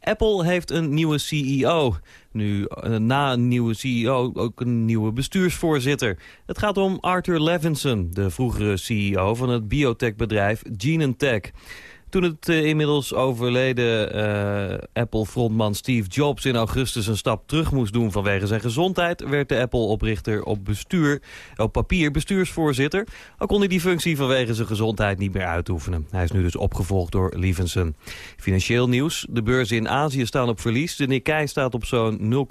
Apple heeft een nieuwe CEO. Nu, eh, na een nieuwe CEO ook een nieuwe bestuursvoorzitter. Het gaat om Arthur Levinson, de vroegere CEO van het biotechbedrijf Genentech. Toen het uh, inmiddels overleden uh, Apple-frontman Steve Jobs in augustus een stap terug moest doen vanwege zijn gezondheid, werd de Apple-oprichter op bestuur, op papier bestuursvoorzitter. Al kon hij die functie vanwege zijn gezondheid niet meer uitoefenen. Hij is nu dus opgevolgd door Levinson. Financieel nieuws. De beurzen in Azië staan op verlies. De Nikkei staat op zo'n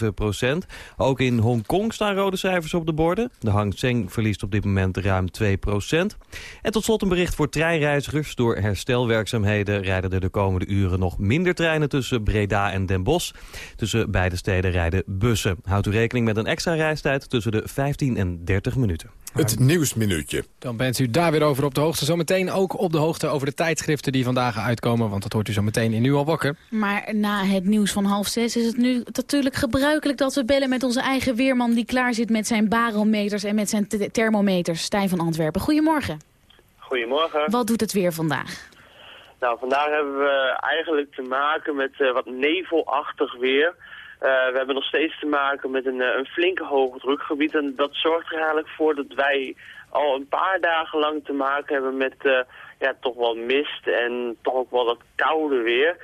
0,7 procent. Ook in Hongkong staan rode cijfers op de borden. De Hang Seng verliest op dit moment ruim 2 procent. En tot slot een bericht voor treinreizigers door herstel herstelwerkzaamheden rijden er de komende uren nog minder treinen tussen Breda en Den Bosch. Tussen beide steden rijden bussen. Houdt u rekening met een extra reistijd tussen de 15 en 30 minuten. Het Nieuwsminuutje. Dan bent u daar weer over op de hoogte. Zometeen ook op de hoogte over de tijdschriften die vandaag uitkomen. Want dat hoort u zo meteen in Nu al wakker. Maar na het nieuws van half zes is het nu natuurlijk gebruikelijk dat we bellen met onze eigen weerman... die klaar zit met zijn barometers en met zijn thermometers. Stijn van Antwerpen. Goedemorgen. Goedemorgen. Wat doet het weer vandaag? Nou, vandaag hebben we eigenlijk te maken met uh, wat nevelachtig weer... Uh, we hebben nog steeds te maken met een, een flinke hoogdrukgebied. En dat zorgt er eigenlijk voor dat wij al een paar dagen lang te maken hebben met ja, toch wel mist en toch ook wel wat koude weer.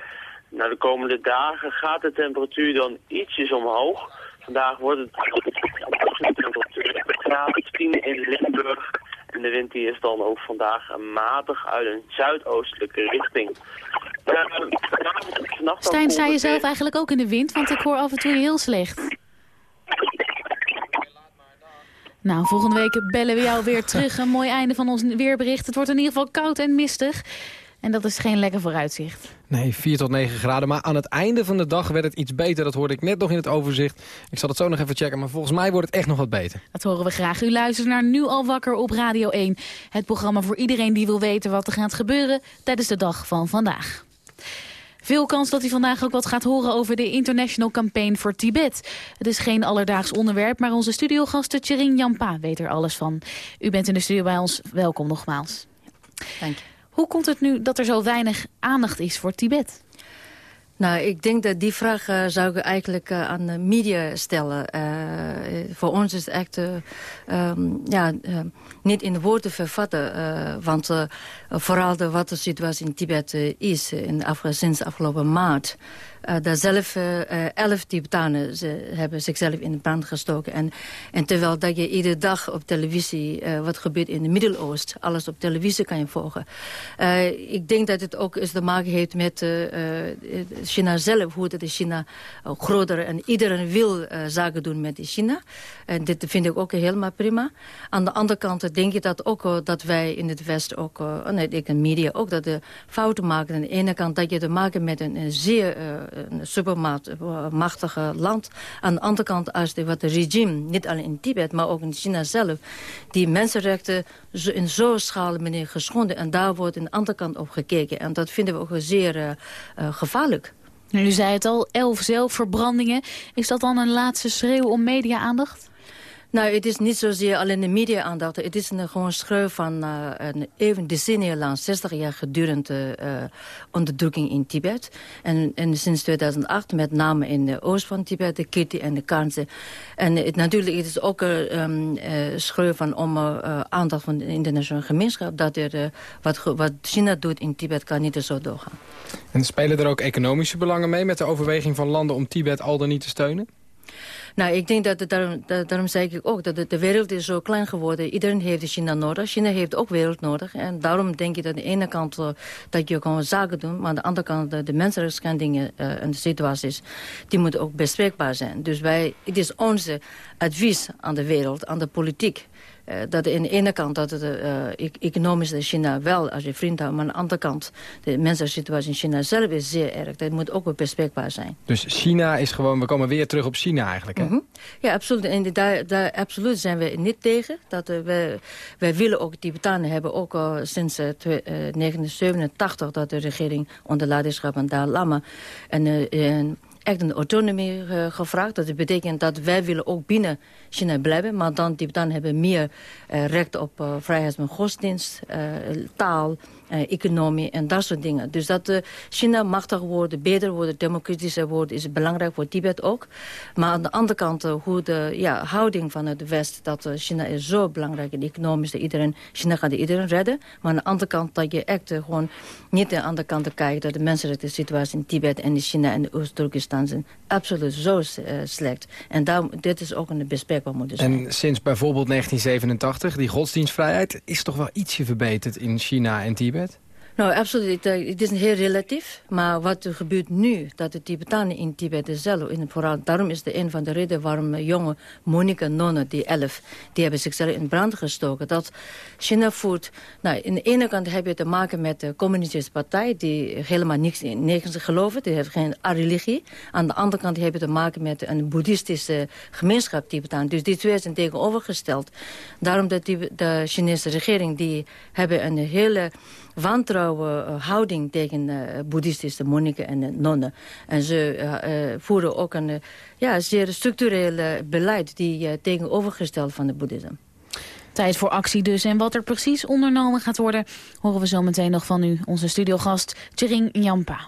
Nou, de komende dagen gaat de temperatuur dan ietsjes omhoog. Vandaag wordt het temperatuur graad 10 in Limburg. En de wind die is dan ook vandaag matig uit een zuidoostelijke richting. Uh, Stijn, sta je zelf eigenlijk ook in de wind? Want ik hoor af en toe heel slecht. Nou, volgende week bellen we jou weer terug. Een mooi einde van ons weerbericht. Het wordt in ieder geval koud en mistig. En dat is geen lekker vooruitzicht. Nee, 4 tot 9 graden. Maar aan het einde van de dag werd het iets beter. Dat hoorde ik net nog in het overzicht. Ik zal het zo nog even checken. Maar volgens mij wordt het echt nog wat beter. Dat horen we graag. U luistert naar Nu al wakker op Radio 1. Het programma voor iedereen die wil weten wat er gaat gebeuren... tijdens de dag van vandaag. Veel kans dat u vandaag ook wat gaat horen over de International Campaign voor Tibet. Het is geen alledaags onderwerp, maar onze studiogasten Tjering Jampa weet er alles van. U bent in de studio bij ons. Welkom nogmaals. Dank je. Hoe komt het nu dat er zo weinig aandacht is voor Tibet? Nou, ik denk dat die vraag uh, zou ik eigenlijk uh, aan de media stellen. Uh, voor ons is het echt um, ja, niet in woorden vervatten. want vooral de, wat de situatie in Tibet is in afge sinds afgelopen maart... Uh, daar zelf uh, elf Tibetanen ze hebben zichzelf in de brand gestoken. En, en terwijl dat je iedere dag op televisie uh, wat gebeurt in het Midden-Oosten... alles op televisie kan je volgen. ik denk dat het ook eens te maken heeft met China zelf. Hoe dat China groter en iedereen wil zaken doen met China. En dit vind ik ook helemaal prima. Aan de andere kant denk ik dat ook dat wij in het Westen ook... nee, ik en media ook dat de fouten maken. Aan de ene kant dat je te maken met een, een zeer een supermachtige land. Aan de andere kant, als de, wat de regime, niet alleen in Tibet, maar ook in China zelf, die mensenrechten in zo'n schaal manier geschonden. En daar wordt aan de andere kant op gekeken. En dat vinden we ook zeer uh, gevaarlijk. U zei het al, elf zelfverbrandingen. Is dat dan een laatste schreeuw om media-aandacht? Nou, het is niet zozeer alleen de media-aandacht. Het is een gewoon schreeuw van uh, een even decennia lang, 60 jaar gedurende uh, onderdrukking in Tibet. En, en sinds 2008 met name in de oost van Tibet, de Kirti en de Kanse. En het, natuurlijk het ook een um, schreeuw van om aandacht van de internationale gemeenschap... dat er, wat, wat China doet in Tibet kan niet zo doorgaan. En spelen er ook economische belangen mee met de overweging van landen om Tibet al dan niet te steunen? Nou, ik denk dat, het daarom, daarom zei ik ook dat de wereld is zo klein geworden. Iedereen heeft China nodig. China heeft ook wereld nodig. En daarom denk ik dat aan de ene kant uh, dat je gewoon zaken doet... maar aan de andere kant de, de mensenrechtsschendingen uh, en de situaties... die moeten ook bespreekbaar zijn. Dus wij, het is onze advies aan de wereld, aan de politiek... Uh, dat aan de ene kant dat het uh, economisch China wel als je vriend houdt... maar aan de andere kant de mensensituatie in China zelf is zeer erg. Dat moet ook wel bespreekbaar zijn. Dus China is gewoon, we komen weer terug op China eigenlijk, hè? Mm -hmm. Ja, absoluut. En daar, daar absoluut zijn we niet tegen. Dat, uh, wij, wij willen ook, Tibetanen hebben ook al sinds 1987... dat de regering onder leiderschap van Dalai Lama... en, en echt een autonomie uh, gevraagd. Dat betekent dat wij willen ook binnen China blijven. Maar dan Tibetanen hebben meer uh, recht op uh, vrijheid van godsdienst, taal, economie en dat soort dingen. Dus dat China machtig wordt, beter wordt, democratischer wordt, is belangrijk voor Tibet ook. Maar aan de andere kant, hoe de ja, houding van het West, dat China is zo belangrijk en economisch, dat iedereen, China gaat iedereen redden. Maar aan de andere kant, dat je echt gewoon niet aan de andere kant kijkt, dat de mensenrechten situatie in Tibet en in China en Oost-Turkestan zijn absoluut zo slecht. En daar, dit is ook een bespreekbaar moeten zijn. En sinds bijvoorbeeld 1987, die godsdienstvrijheid... is toch wel ietsje verbeterd in China en Tibet? Nou, absoluut. Het is heel relatief. Maar wat er gebeurt nu, dat de Tibetanen in Tibet zelf... In vooral, daarom is de een van de redenen waarom jonge Monika Nonne, die elf... die hebben zichzelf in brand gestoken. Dat China voert... Nou, aan de ene kant heb je te maken met de communistische partij... die helemaal niks, niks geloven, die heeft geen religie. Aan de andere kant heb je te maken met een boeddhistische gemeenschap Tibetaan. Dus die twee zijn tegenovergesteld. Daarom dat die, de Chinese regering... die hebben een hele wantrouwen uh, houding tegen uh, boeddhistische monniken en uh, nonnen. En ze voeren ook een ja, zeer structureel beleid die tegenovergesteld van het boeddhisme. Tijd voor actie dus. En wat er precies ondernomen gaat worden... horen we zo meteen nog van u, onze studiogast Tjering Jampa.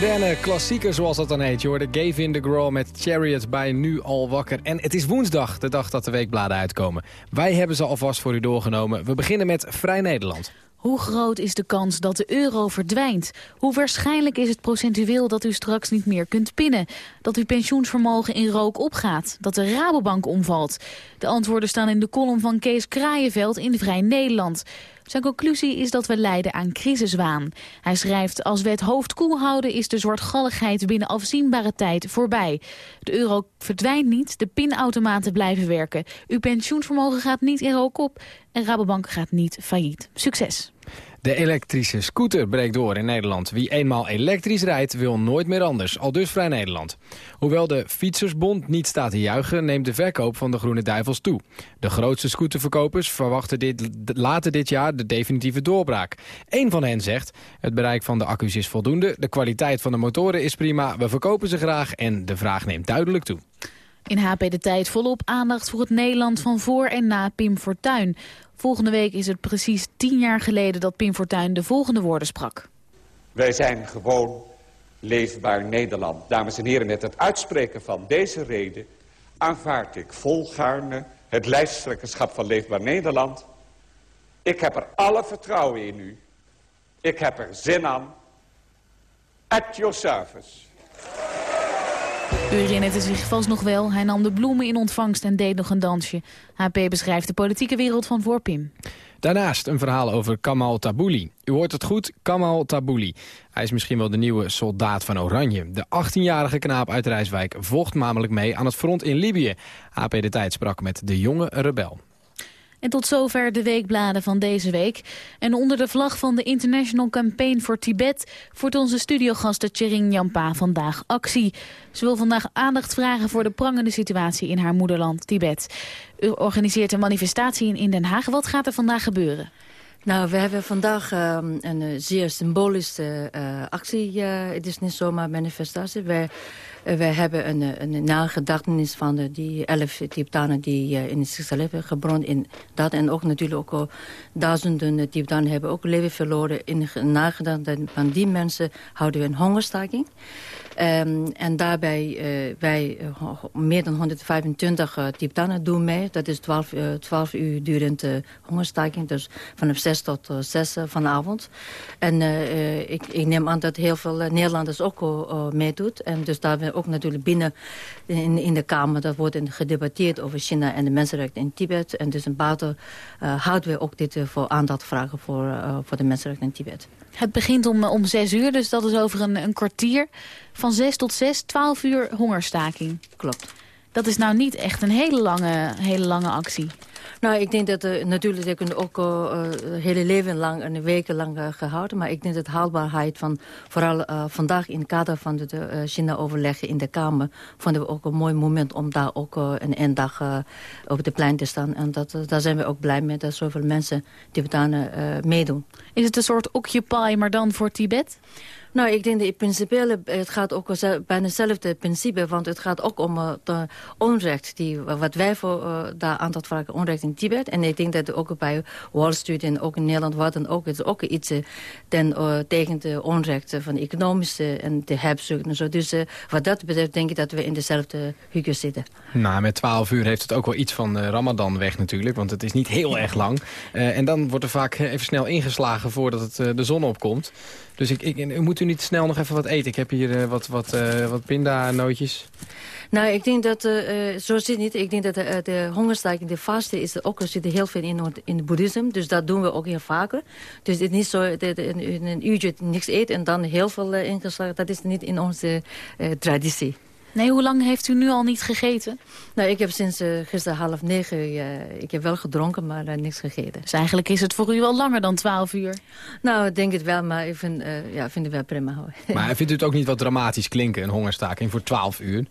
moderne klassieker, zoals dat dan heet. Gave in the Grow met Chariot bij Nu Al Wakker. En het is woensdag, de dag dat de weekbladen uitkomen. Wij hebben ze alvast voor u doorgenomen. We beginnen met Vrij Nederland. Hoe groot is de kans dat de euro verdwijnt? Hoe waarschijnlijk is het procentueel dat u straks niet meer kunt pinnen? Dat uw pensioensvermogen in rook opgaat? Dat de Rabobank omvalt? De antwoorden staan in de column van Kees Kraaienveld in Vrij Nederland. Zijn conclusie is dat we lijden aan crisiswaan. Hij schrijft, als we het hoofd koel houden is de zwartgalligheid binnen afzienbare tijd voorbij. De euro verdwijnt niet, de pinautomaten blijven werken. Uw pensioenvermogen gaat niet in rook op en Rabobank gaat niet failliet. Succes! De elektrische scooter breekt door in Nederland. Wie eenmaal elektrisch rijdt, wil nooit meer anders. Al dus Vrij Nederland. Hoewel de Fietsersbond niet staat te juichen... neemt de verkoop van de Groene Duivels toe. De grootste scooterverkopers verwachten dit, later dit jaar de definitieve doorbraak. Eén van hen zegt, het bereik van de accu's is voldoende... de kwaliteit van de motoren is prima, we verkopen ze graag... en de vraag neemt duidelijk toe. In HP De Tijd volop aandacht voor het Nederland van voor en na Pim Fortuyn. Volgende week is het precies tien jaar geleden dat Pim Fortuyn de volgende woorden sprak. Wij zijn gewoon leefbaar Nederland. Dames en heren, met het uitspreken van deze reden aanvaard ik volgaarne het lijsttrekkerschap van Leefbaar Nederland. Ik heb er alle vertrouwen in u. Ik heb er zin aan. At your service. U herinnert zich vast nog wel. Hij nam de bloemen in ontvangst en deed nog een dansje. HP beschrijft de politieke wereld van voor Pim. Daarnaast een verhaal over Kamal Tabouli. U hoort het goed, Kamal Tabouli. Hij is misschien wel de nieuwe soldaat van Oranje. De 18-jarige knaap uit Rijswijk vocht namelijk mee aan het front in Libië. HP De Tijd sprak met de jonge rebel. En tot zover de weekbladen van deze week. En onder de vlag van de International Campaign for Tibet... voert onze studiogasten Chering Jampa vandaag actie. Ze wil vandaag aandacht vragen voor de prangende situatie in haar moederland Tibet. U organiseert een manifestatie in Den Haag. Wat gaat er vandaag gebeuren? Nou, we hebben vandaag uh, een uh, zeer symbolische uh, actie. het is niet zomaar manifestatie. Wij uh, wij hebben een, een nagedachtenis van de, die elf Tibetanen die uh, in zichzelf hebben gebrand. In dat en ook natuurlijk ook duizenden Tibetanen hebben ook leven verloren. In nagedachtenis van die mensen houden we een hongerstaking. Um, en daarbij, uh, wij, uh, meer dan 125 uh, Tibetanen doen mee. Dat is 12, 12 uur durend hongerstaking. Dus vanaf 6 tot 6 vanavond. En ik, ik, neem aan dat heel veel Nederlanders ook meedoet. En dus daar we ook natuurlijk binnen in, in de Kamer... dat wordt gedebatteerd over China en de mensenrechten in Tibet. En dus in buiten houden we ook dit voor aandacht vragen voor, voor de mensenrechten in Tibet. Het begint om, om 6 uur, dus dat is over een, een kwartier. Van 6 tot 6, 12 uur hongerstaking. Klopt. Dat is nou niet echt een hele lange, hele lange actie. Nou, ik denk dat uh, natuurlijk, ze kunnen ook uh, hele leven lang en weken lang uh, gehouden. Maar ik denk dat de haalbaarheid van, vooral vandaag in het kader van de China-overleggen in de Kamer, vonden we ook een mooi moment om daar ook een einddag op de plein te staan. En dat, daar zijn we ook blij mee dat zoveel mensen Tibetanen meedoen. Is het een soort Occupy, maar dan voor Tibet? Nou, ik denk dat in principe, het gaat ook bijna hetzelfde principe, want het gaat ook om uh, de onrecht, die, wat wij voor uh, daar aandacht vragen, onrecht in Tibet. En ik denk dat ook bij Wall Street en ook in Nederland, wat dan ook, is ook iets ten, tegen de onrecht van de economische en de hebzucht en zo. Dus wat dat betreft denk ik dat we in dezelfde hugge zitten. Nou, met 12 uur heeft het ook wel iets van Ramadan weg natuurlijk, want het is niet heel erg lang. en dan wordt er vaak even snel ingeslagen voordat het de zon opkomt. Dus ik, ik, moet u niet snel nog even wat eten? Ik heb hier uh, wat, wat, uh, wat pindanootjes. Nou, ik denk dat, uh, zo zit niet. Ik denk dat de, de hongerstaking, de vaste, is ook, zit heel veel in, in het boeddhisme. Dus dat doen we ook heel vaker. Dus het is niet zo dat een, een uurtje niks eet en dan heel veel ingeslagen. Dat is niet in onze traditie. Nee, hoe lang heeft u nu al niet gegeten? Nou, ik heb sinds uh, gisteren half negen, uh, ik heb wel gedronken, maar uh, niks gegeten. Dus eigenlijk is het voor u al langer dan twaalf uur? Nou, ik denk het wel, maar ik vind, ja, vind het wel prima. maar vindt u het ook niet wat dramatisch klinken, een hongerstaking voor twaalf uur?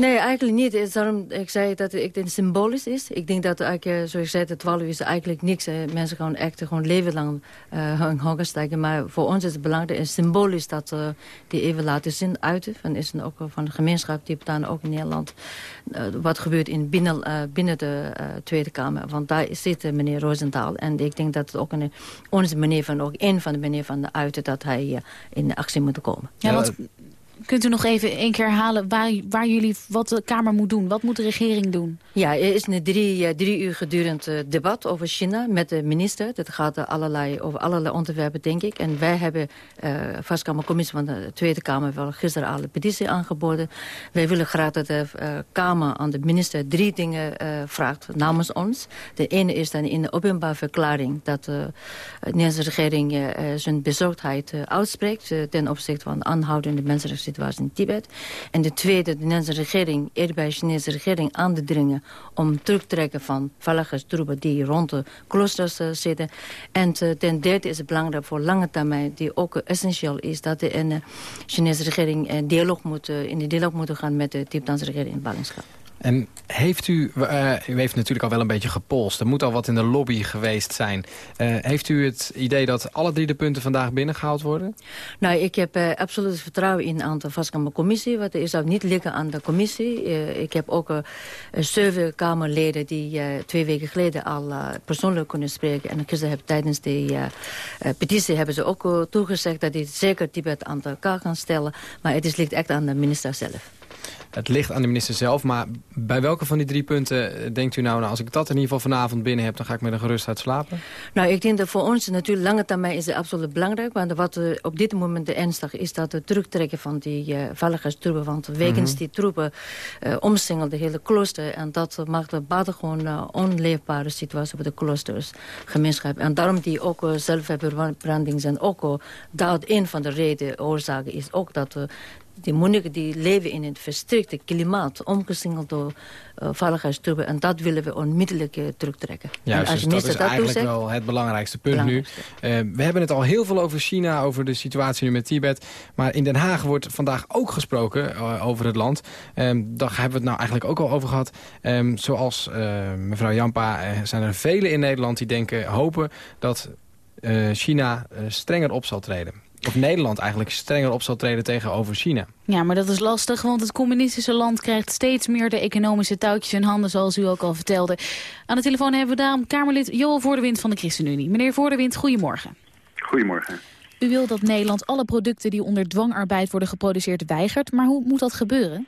Nee, eigenlijk niet. Het is daarom, ik zei dat het denk, symbolisch is. Ik denk dat eigenlijk, zoals ik zei, de 12 uur is eigenlijk niks. Mensen gaan echt gewoon leven lang uh, hun honger stijgen. Maar voor ons is het belangrijk en symbolisch dat uh, die even laten zien uiten. Van, is ook van de gemeenschap, die bestaan ook in Nederland. Uh, wat gebeurt in binnen, binnen de Tweede Kamer. Want daar zit meneer Roosentaal. En ik denk dat het ook een, onze manier van, ook een van de manier van de uiten... dat hij in actie moet komen. Ja, want Kunt u nog even één keer herhalen waar, waar jullie, wat de Kamer moet doen? Wat moet de regering doen? Ja, er is een drie, eh, drie uur gedurend eh, debat over China met de minister. Dat gaat uh, allerlei, over allerlei onderwerpen, denk ik. En wij hebben uh, vastkamercommissie van de Tweede Kamer... wel gisteren al een petitie aangeboden. Wij willen graag dat de Kamer aan de minister drie dingen vraagt namens ons. De ene is dan in de openbare verklaring... dat de Nederlandse regering zijn bezorgdheid uitspreekt... ten opzichte van aanhoudende mensenrechten situatie in Tibet. En de tweede, de Nederlandse regering, eerder de Chinese regering aan te dringen... om terugtrekken van veiligheidstroepen die rond de kloosters uh, zitten. En uh, ten derde is het belangrijk voor lange termijn, die ook essentieel is... dat de uh, Chinese regering dialoog moet, in de dialoog moet gaan met de Tibetanse regering in ballingschap. En heeft u, uh, u heeft natuurlijk al wel een beetje gepolst. Er moet al wat in de lobby geweest zijn. Uh, heeft u het idee dat alle drie de punten vandaag binnengehaald worden? Nou, ik heb uh, absoluut vertrouwen in een aantal vastkamercommissie. Want er zou niet liggen aan de commissie. ik heb ook zeven Kamerleden die twee weken geleden al persoonlijk kunnen spreken. En gisteren heb tijdens de petitie hebben ze ook toegezegd... dat die zeker Tibet aan elkaar gaan stellen. Maar het is, ligt echt aan de minister zelf. Het ligt aan de minister zelf, maar bij welke van die drie punten denkt u nou... nou als ik dat in ieder geval vanavond binnen heb, dan ga ik met een gerustheid slapen? Nou, ik denk dat voor ons natuurlijk lange termijn is het absoluut belangrijk. Want wat uh, op dit moment de ernstig is dat het terugtrekken van die uh, veiligheidstroepen. Want wegens mm -hmm. die troepen uh, de hele klooster. En dat maakt een buitengewoon uh, onleefbare situatie voor de kloostersgemeenschap. En daarom die ook uh, zelfverbranding zijn ook uh, dat een van de reden oorzaken is ook dat uh, die monniken die leven in het verstrikte klimaat... omgesingeld door uh. En dat willen we onmiddellijk uh, terugtrekken. Juist, en als dus dat is dat eigenlijk zegt, wel het belangrijkste punt belangrijkste. nu. Uh, we hebben het al heel veel over China, over de situatie nu met Tibet. Maar in Den Haag wordt vandaag ook gesproken over het land. Um, daar hebben we het nou eigenlijk ook al over gehad. Um, zoals mevrouw Jampa zijn er velen in Nederland die denken, hopen dat China strenger op zal treden of Nederland eigenlijk strenger op zal treden tegenover China. Ja, maar dat is lastig, want het communistische land krijgt steeds meer de economische touwtjes in handen, zoals u ook al vertelde. Aan de telefoon hebben we daarom Kamerlid Joel Voordewind van de ChristenUnie. Meneer Voordewind, goedemorgen. Goedemorgen. U wil dat Nederland alle producten die onder dwangarbeid worden geproduceerd weigert, maar hoe moet dat gebeuren?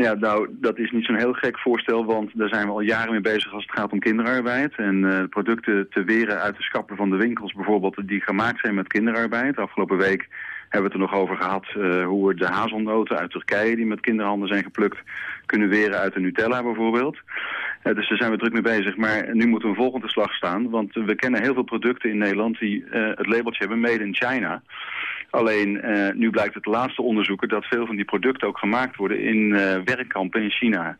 Ja, nou, dat is niet zo'n heel gek voorstel, want daar zijn we al jaren mee bezig als het gaat om kinderarbeid. En uh, producten te weren uit de schappen van de winkels bijvoorbeeld, die gemaakt zijn met kinderarbeid. Afgelopen week hebben we het er nog over gehad uh, hoe we de hazelnoten uit Turkije, die met kinderhanden zijn geplukt, kunnen weren uit de Nutella bijvoorbeeld. Uh, dus daar zijn we druk mee bezig. Maar nu moeten we een volgende slag staan, want we kennen heel veel producten in Nederland die het labeltje hebben Made in China. Alleen uh, nu blijkt het laatste onderzoeken dat veel van die producten ook gemaakt worden in uh, werkkampen in China.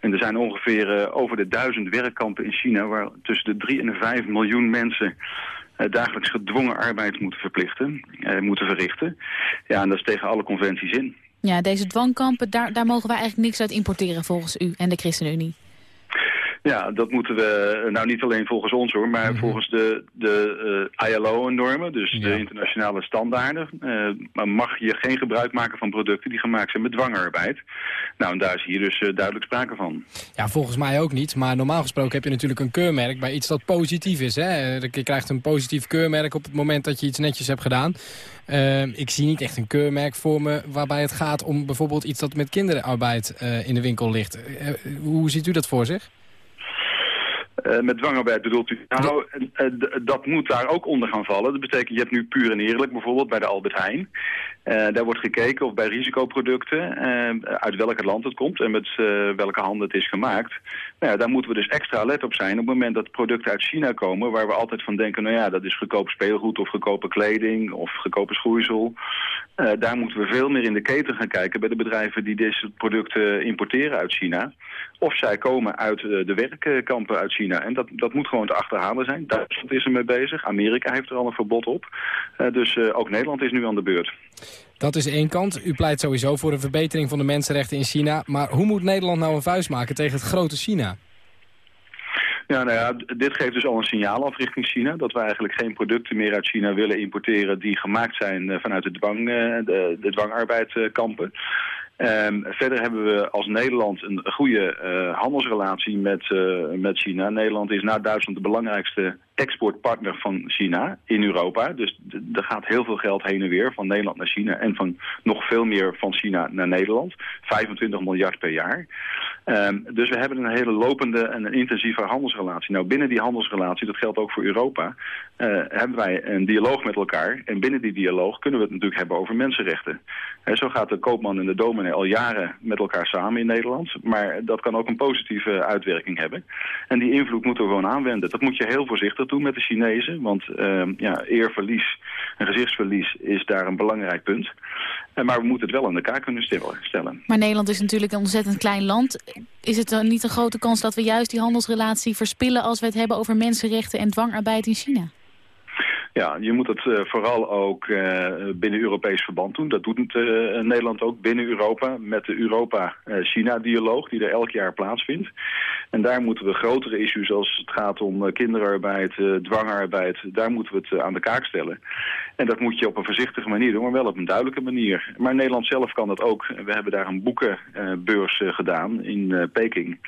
En er zijn ongeveer uh, over de duizend werkkampen in China waar tussen de 3 en de 5 miljoen mensen dagelijks gedwongen arbeid moeten verplichten, moeten verrichten. Ja, en dat is tegen alle conventies in. Ja, deze dwangkampen, daar, daar mogen wij eigenlijk niks uit importeren volgens u en de ChristenUnie. Ja, dat moeten we, nou niet alleen volgens ons hoor, maar mm -hmm. volgens de, de uh, ILO-normen, dus ja. de internationale standaarden, uh, mag je geen gebruik maken van producten die gemaakt zijn met dwangarbeid. Nou, en daar is hier dus uh, duidelijk sprake van. Ja, volgens mij ook niet, maar normaal gesproken heb je natuurlijk een keurmerk bij iets dat positief is. Hè? Je krijgt een positief keurmerk op het moment dat je iets netjes hebt gedaan. ik zie niet echt een keurmerk voor me waarbij het gaat om bijvoorbeeld iets dat met kinderarbeid in de winkel ligt. hoe ziet u dat voor zich? Uh, met dwangarbeid bedoelt u? Nou, uh, dat moet daar ook onder gaan vallen. Dat betekent, je hebt nu puur en eerlijk bijvoorbeeld bij de Albert Heijn. Uh, daar wordt gekeken of bij risicoproducten, uit welk land het komt en met welke handen het is gemaakt. Nou ja, daar moeten we dus extra let op zijn op het moment dat producten uit China komen, waar we altijd van denken, nou ja, dat is goedkoop speelgoed of goedkope kleding of goedkope schoeisel. daar moeten we veel meer in de keten gaan kijken bij de bedrijven die deze producten importeren uit China. Of zij komen uit de werkkampen uit China. En dat, dat moet gewoon te achterhalen zijn. Duitsland is er mee bezig. Amerika heeft er al een verbod op. Dus ook Nederland is nu aan de beurt. Dat is één kant. U pleit sowieso voor een verbetering van de mensenrechten in China. Maar hoe moet Nederland nou een vuist maken tegen het grote China? Ja, nou ja, dit geeft dus al een signaal af richting China. Dat we eigenlijk geen producten meer uit China willen importeren die gemaakt zijn vanuit de, dwang, de, de dwangarbeidkampen. Um, verder hebben we als Nederland een goede handelsrelatie met, met China. Nederland is na Duitsland de belangrijkste exportpartner van China in Europa. Dus er gaat heel veel geld heen en weer van Nederland naar China... en van nog veel meer van China naar Nederland. 25 miljard per jaar. Um, dus we hebben een hele lopende en een intensieve handelsrelatie. Nou, binnen die handelsrelatie, dat geldt ook voor Europa... Uh, hebben wij een dialoog met elkaar. En binnen die dialoog kunnen we het natuurlijk hebben over mensenrechten. He, zo gaat de koopman en de dominee al jaren met elkaar samen in Nederland. Maar dat kan ook een positieve uitwerking hebben. En die invloed moeten we gewoon aanwenden. Dat moet je heel voorzichtig doen met de Chinezen. Want uh, ja, eerverlies en gezichtsverlies is daar een belangrijk punt. Uh, maar we moeten het wel aan elkaar kunnen stellen. Maar Nederland is natuurlijk een ontzettend klein land. Is het dan niet een grote kans dat we juist die handelsrelatie verspillen... als we het hebben over mensenrechten en dwangarbeid in China? Ja, je moet het uh, vooral ook uh, binnen Europees verband doen. Dat doet uh, Nederland ook binnen Europa met de Europa-China-dialoog die er elk jaar plaatsvindt. En daar moeten we grotere issues als het gaat om kinderarbeid, dwangarbeid, daar moeten we het aan de kaak stellen. En dat moet je op een voorzichtige manier doen, maar wel op een duidelijke manier. Maar Nederland zelf kan dat ook. We hebben daar een boekenbeurs gedaan in Peking.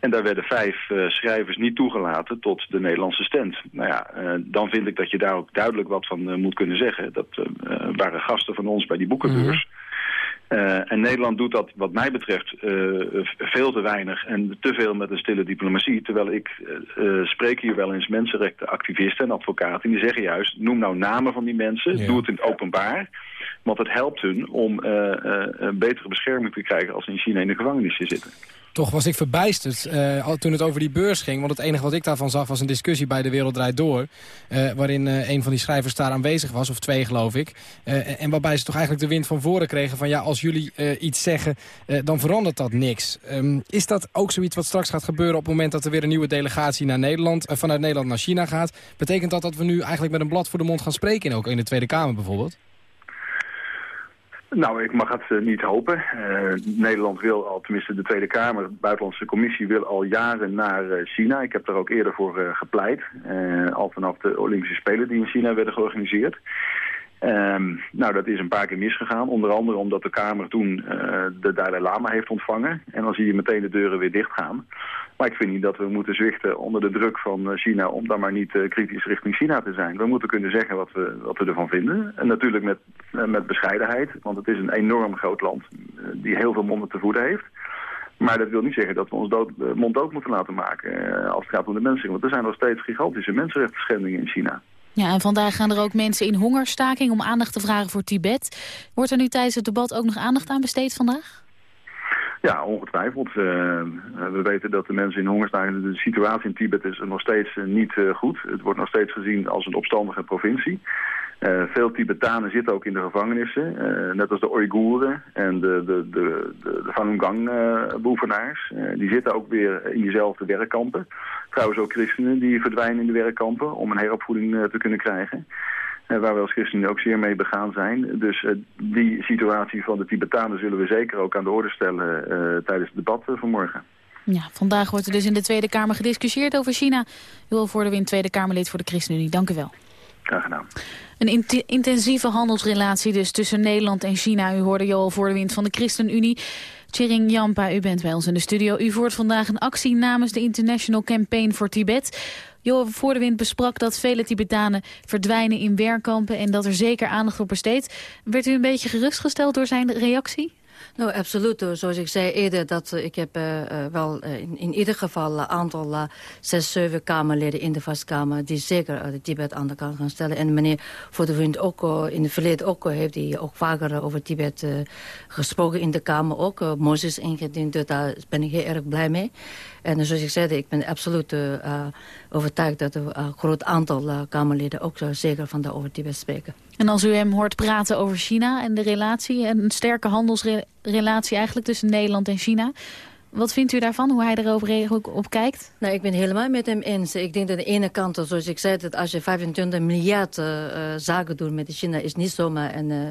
En daar werden vijf uh, schrijvers niet toegelaten tot de Nederlandse stand. Nou ja, dan vind ik dat je daar ook duidelijk wat van moet kunnen zeggen. Dat waren gasten van ons bij die boekenbeurs. -hmm. En Nederland doet dat wat mij betreft veel te weinig en te veel met een stille diplomatie. Terwijl ik spreek hier wel eens mensenrechtenactivisten en advocaten. En die zeggen juist, noem nou namen van die mensen, ja. doe het in het openbaar. Want het helpt hun om een betere bescherming te krijgen als ze in China in de gevangenis zitten. Toch was ik verbijsterd uh, toen het over die beurs ging. Want het enige wat ik daarvan zag was een discussie bij De Wereld Draait Door. Uh, waarin uh, een van die schrijvers daar aanwezig was, of twee geloof ik. en waarbij ze toch eigenlijk de wind van voren kregen van... ja, als jullie iets zeggen, dan verandert dat niks. Um, is dat ook zoiets wat straks gaat gebeuren op het moment dat er weer een nieuwe delegatie naar Nederland... vanuit Nederland naar China gaat? Betekent dat dat we nu eigenlijk met een blad voor de mond gaan spreken... ook in de Tweede Kamer bijvoorbeeld? Nou, ik mag het uh, niet hopen. Uh, Nederland wil al, tenminste de Tweede Kamer, de Buitenlandse Commissie wil al jaren naar uh, China. Ik heb daar ook eerder voor gepleit. al vanaf de Olympische Spelen die in China werden georganiseerd. Um, nou, dat is een paar keer misgegaan. Onder andere omdat de Kamer toen de Dalai Lama heeft ontvangen. En dan zie je meteen de deuren weer dichtgaan. Maar ik vind niet dat we moeten zwichten onder de druk van China... om dan maar niet uh, kritisch richting China te zijn. We moeten kunnen zeggen wat we, wat we ervan vinden. En natuurlijk met, met bescheidenheid. Want het is een enorm groot land die heel veel monden te voeden heeft. Maar dat wil niet zeggen dat we ons dood, mond dood moeten laten maken... als het gaat om de mensen. Want er zijn nog steeds gigantische mensenrechten in China. Ja, en vandaag gaan er ook mensen in hongerstaking om aandacht te vragen voor Tibet. Wordt er nu tijdens het debat ook nog aandacht aan besteed vandaag? Ja, ongetwijfeld. Uh, we weten dat de mensen in hongerstaking... de situatie in Tibet is nog steeds uh, niet goed. Het wordt nog steeds gezien als een opstandige provincie. veel Tibetanen zitten ook in de gevangenissen. net als de Oeigoeren en de, de, de, de, Falun Gong-beoefenaars. die zitten ook weer in diezelfde werkkampen. Trouwens ook christenen die verdwijnen in de werkkampen... om een heropvoeding te kunnen krijgen. Waar we als ChristenUnie ook zeer mee begaan zijn. Dus uh, die situatie van de Tibetanen zullen we zeker ook aan de orde stellen uh, tijdens het debat vanmorgen. Ja, vandaag wordt er dus in de Tweede Kamer gediscussieerd over China. U voor de win Tweede Kamerlid voor de ChristenUnie. Dank u wel. Graag gedaan. Een int intensieve handelsrelatie dus tussen Nederland en China. U hoorde Joel voor de wind van de ChristenUnie. Tjering Jampa, u bent bij ons in de studio. U voert vandaag een actie namens de International Campaign for Tibet. Johan voor de wind besprak dat vele Tibetanen verdwijnen in werkkampen... en dat er zeker aandacht op besteedt. Werd u een beetje gerustgesteld door zijn reactie? Nou, absoluut. Zoals ik zei eerder, dat ik heb uh, wel uh, in, in, ieder geval een aantal zes, zeven Kamerleden in de Vastkamer die zeker de Tibet aan de kant gaan stellen. En meneer Voor de Wind ook in het verleden ook heeft hij ook vaker over Tibet gesproken in de Kamer. Ook Moses ingediend, dus daar ben ik heel erg blij mee. En zoals ik zei, ik ben absoluut overtuigd dat een groot aantal Kamerleden ook zeker van de over Tibet spreken. En als u hem hoort praten over China en de relatie... en een sterke handelsrelatie eigenlijk tussen Nederland en China... Wat vindt u daarvan, hoe hij erover op kijkt? Nou, ik ben helemaal met hem eens. Ik denk dat aan de ene kant, zoals ik zei, dat als je 25 miljard uh, zaken doet met China... is niet zomaar een uh,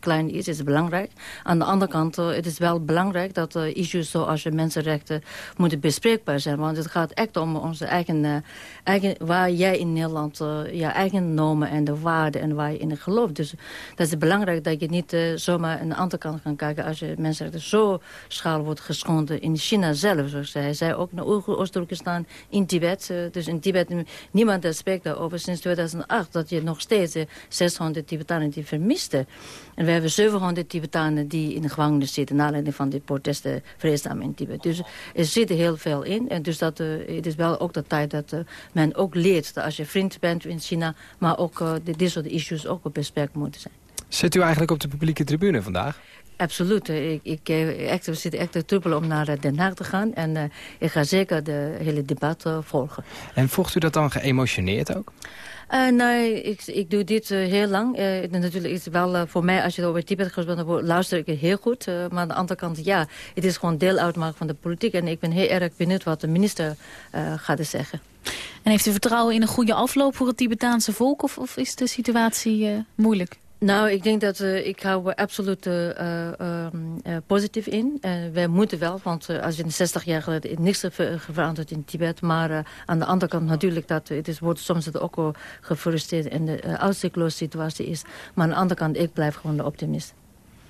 klein iets, is belangrijk. Aan de andere kant, het is wel belangrijk dat issues zoals je mensenrechten moeten bespreekbaar zijn. Want het gaat echt om onze eigen, eigen waar jij in Nederland je eigen normen en de waarden en waar je in gelooft. Dus dat is belangrijk dat je niet zomaar aan de andere kant kan kijken als je mensenrechten zo schaal wordt geschonden in China zelf, zoals hij zei. Ook naar Oost-Turkestan, in Tibet. dus in Tibet, niemand spreekt daarover sinds 2008. Dat je nog steeds 600 Tibetanen die vermisten. En we hebben 700 Tibetanen die in de gevangenis zitten... naar aanleiding van die protesten vreedzaam in Tibet. Dus er zit heel veel in. En dus dat, uh, het is wel ook de tijd dat men ook leert... dat als je vriend bent in China... maar ook dit soort issues ook besproken moeten zijn. Zit u eigenlijk op de publieke tribune vandaag? Absoluut. Ik, ik, echt, we zitten echt te truppelen om naar Den Haag te gaan. En uh, ik ga zeker de hele debat uh, volgen. En volgt u dat dan geëmotioneerd ook? Uh, nee, ik, ik doe dit heel lang. natuurlijk is het wel voor mij, als je over Tibet gesproken wordt, luister ik heel goed. maar aan de andere kant, ja, het is gewoon deel uitmaken van de politiek. En ik ben heel erg benieuwd wat de minister gaat zeggen. En heeft u vertrouwen in een goede afloop voor het Tibetaanse volk? Of, of is de situatie moeilijk? Nou, ik denk dat uh, ik hou absoluut uh, uh, positief in. wij moeten wel, want als je in 60 jaar geleden niks veranderd in Tibet. Maar aan de andere kant natuurlijk dat het is, wordt soms ook wel gefrustreerd en de uitzichtloze situatie is. Maar aan de andere kant, ik blijf gewoon de optimist.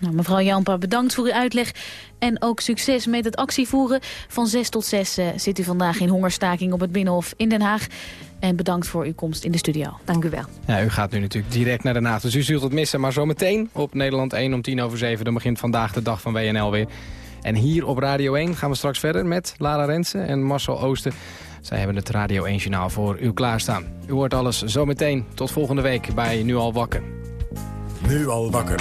Nou, mevrouw Jampa, bedankt voor uw uitleg. En ook succes met het actievoeren. Van 6 tot 6 zit u vandaag in hongerstaking op het Binnenhof in Den Haag. En bedankt voor uw komst in de studio. Dank u wel. Ja, u gaat nu natuurlijk direct naar Den Haag, dus u zult het missen. Maar zometeen op Nederland 1 om tien over 7. Dan begint vandaag de dag van WNL weer. En hier op Radio 1 gaan we straks verder met Lara Rensen en Marcel Oosten. Zij hebben het Radio 1-journaal voor u klaarstaan. U hoort alles zometeen. Tot volgende week bij Nu al wakker. Nu al wakker.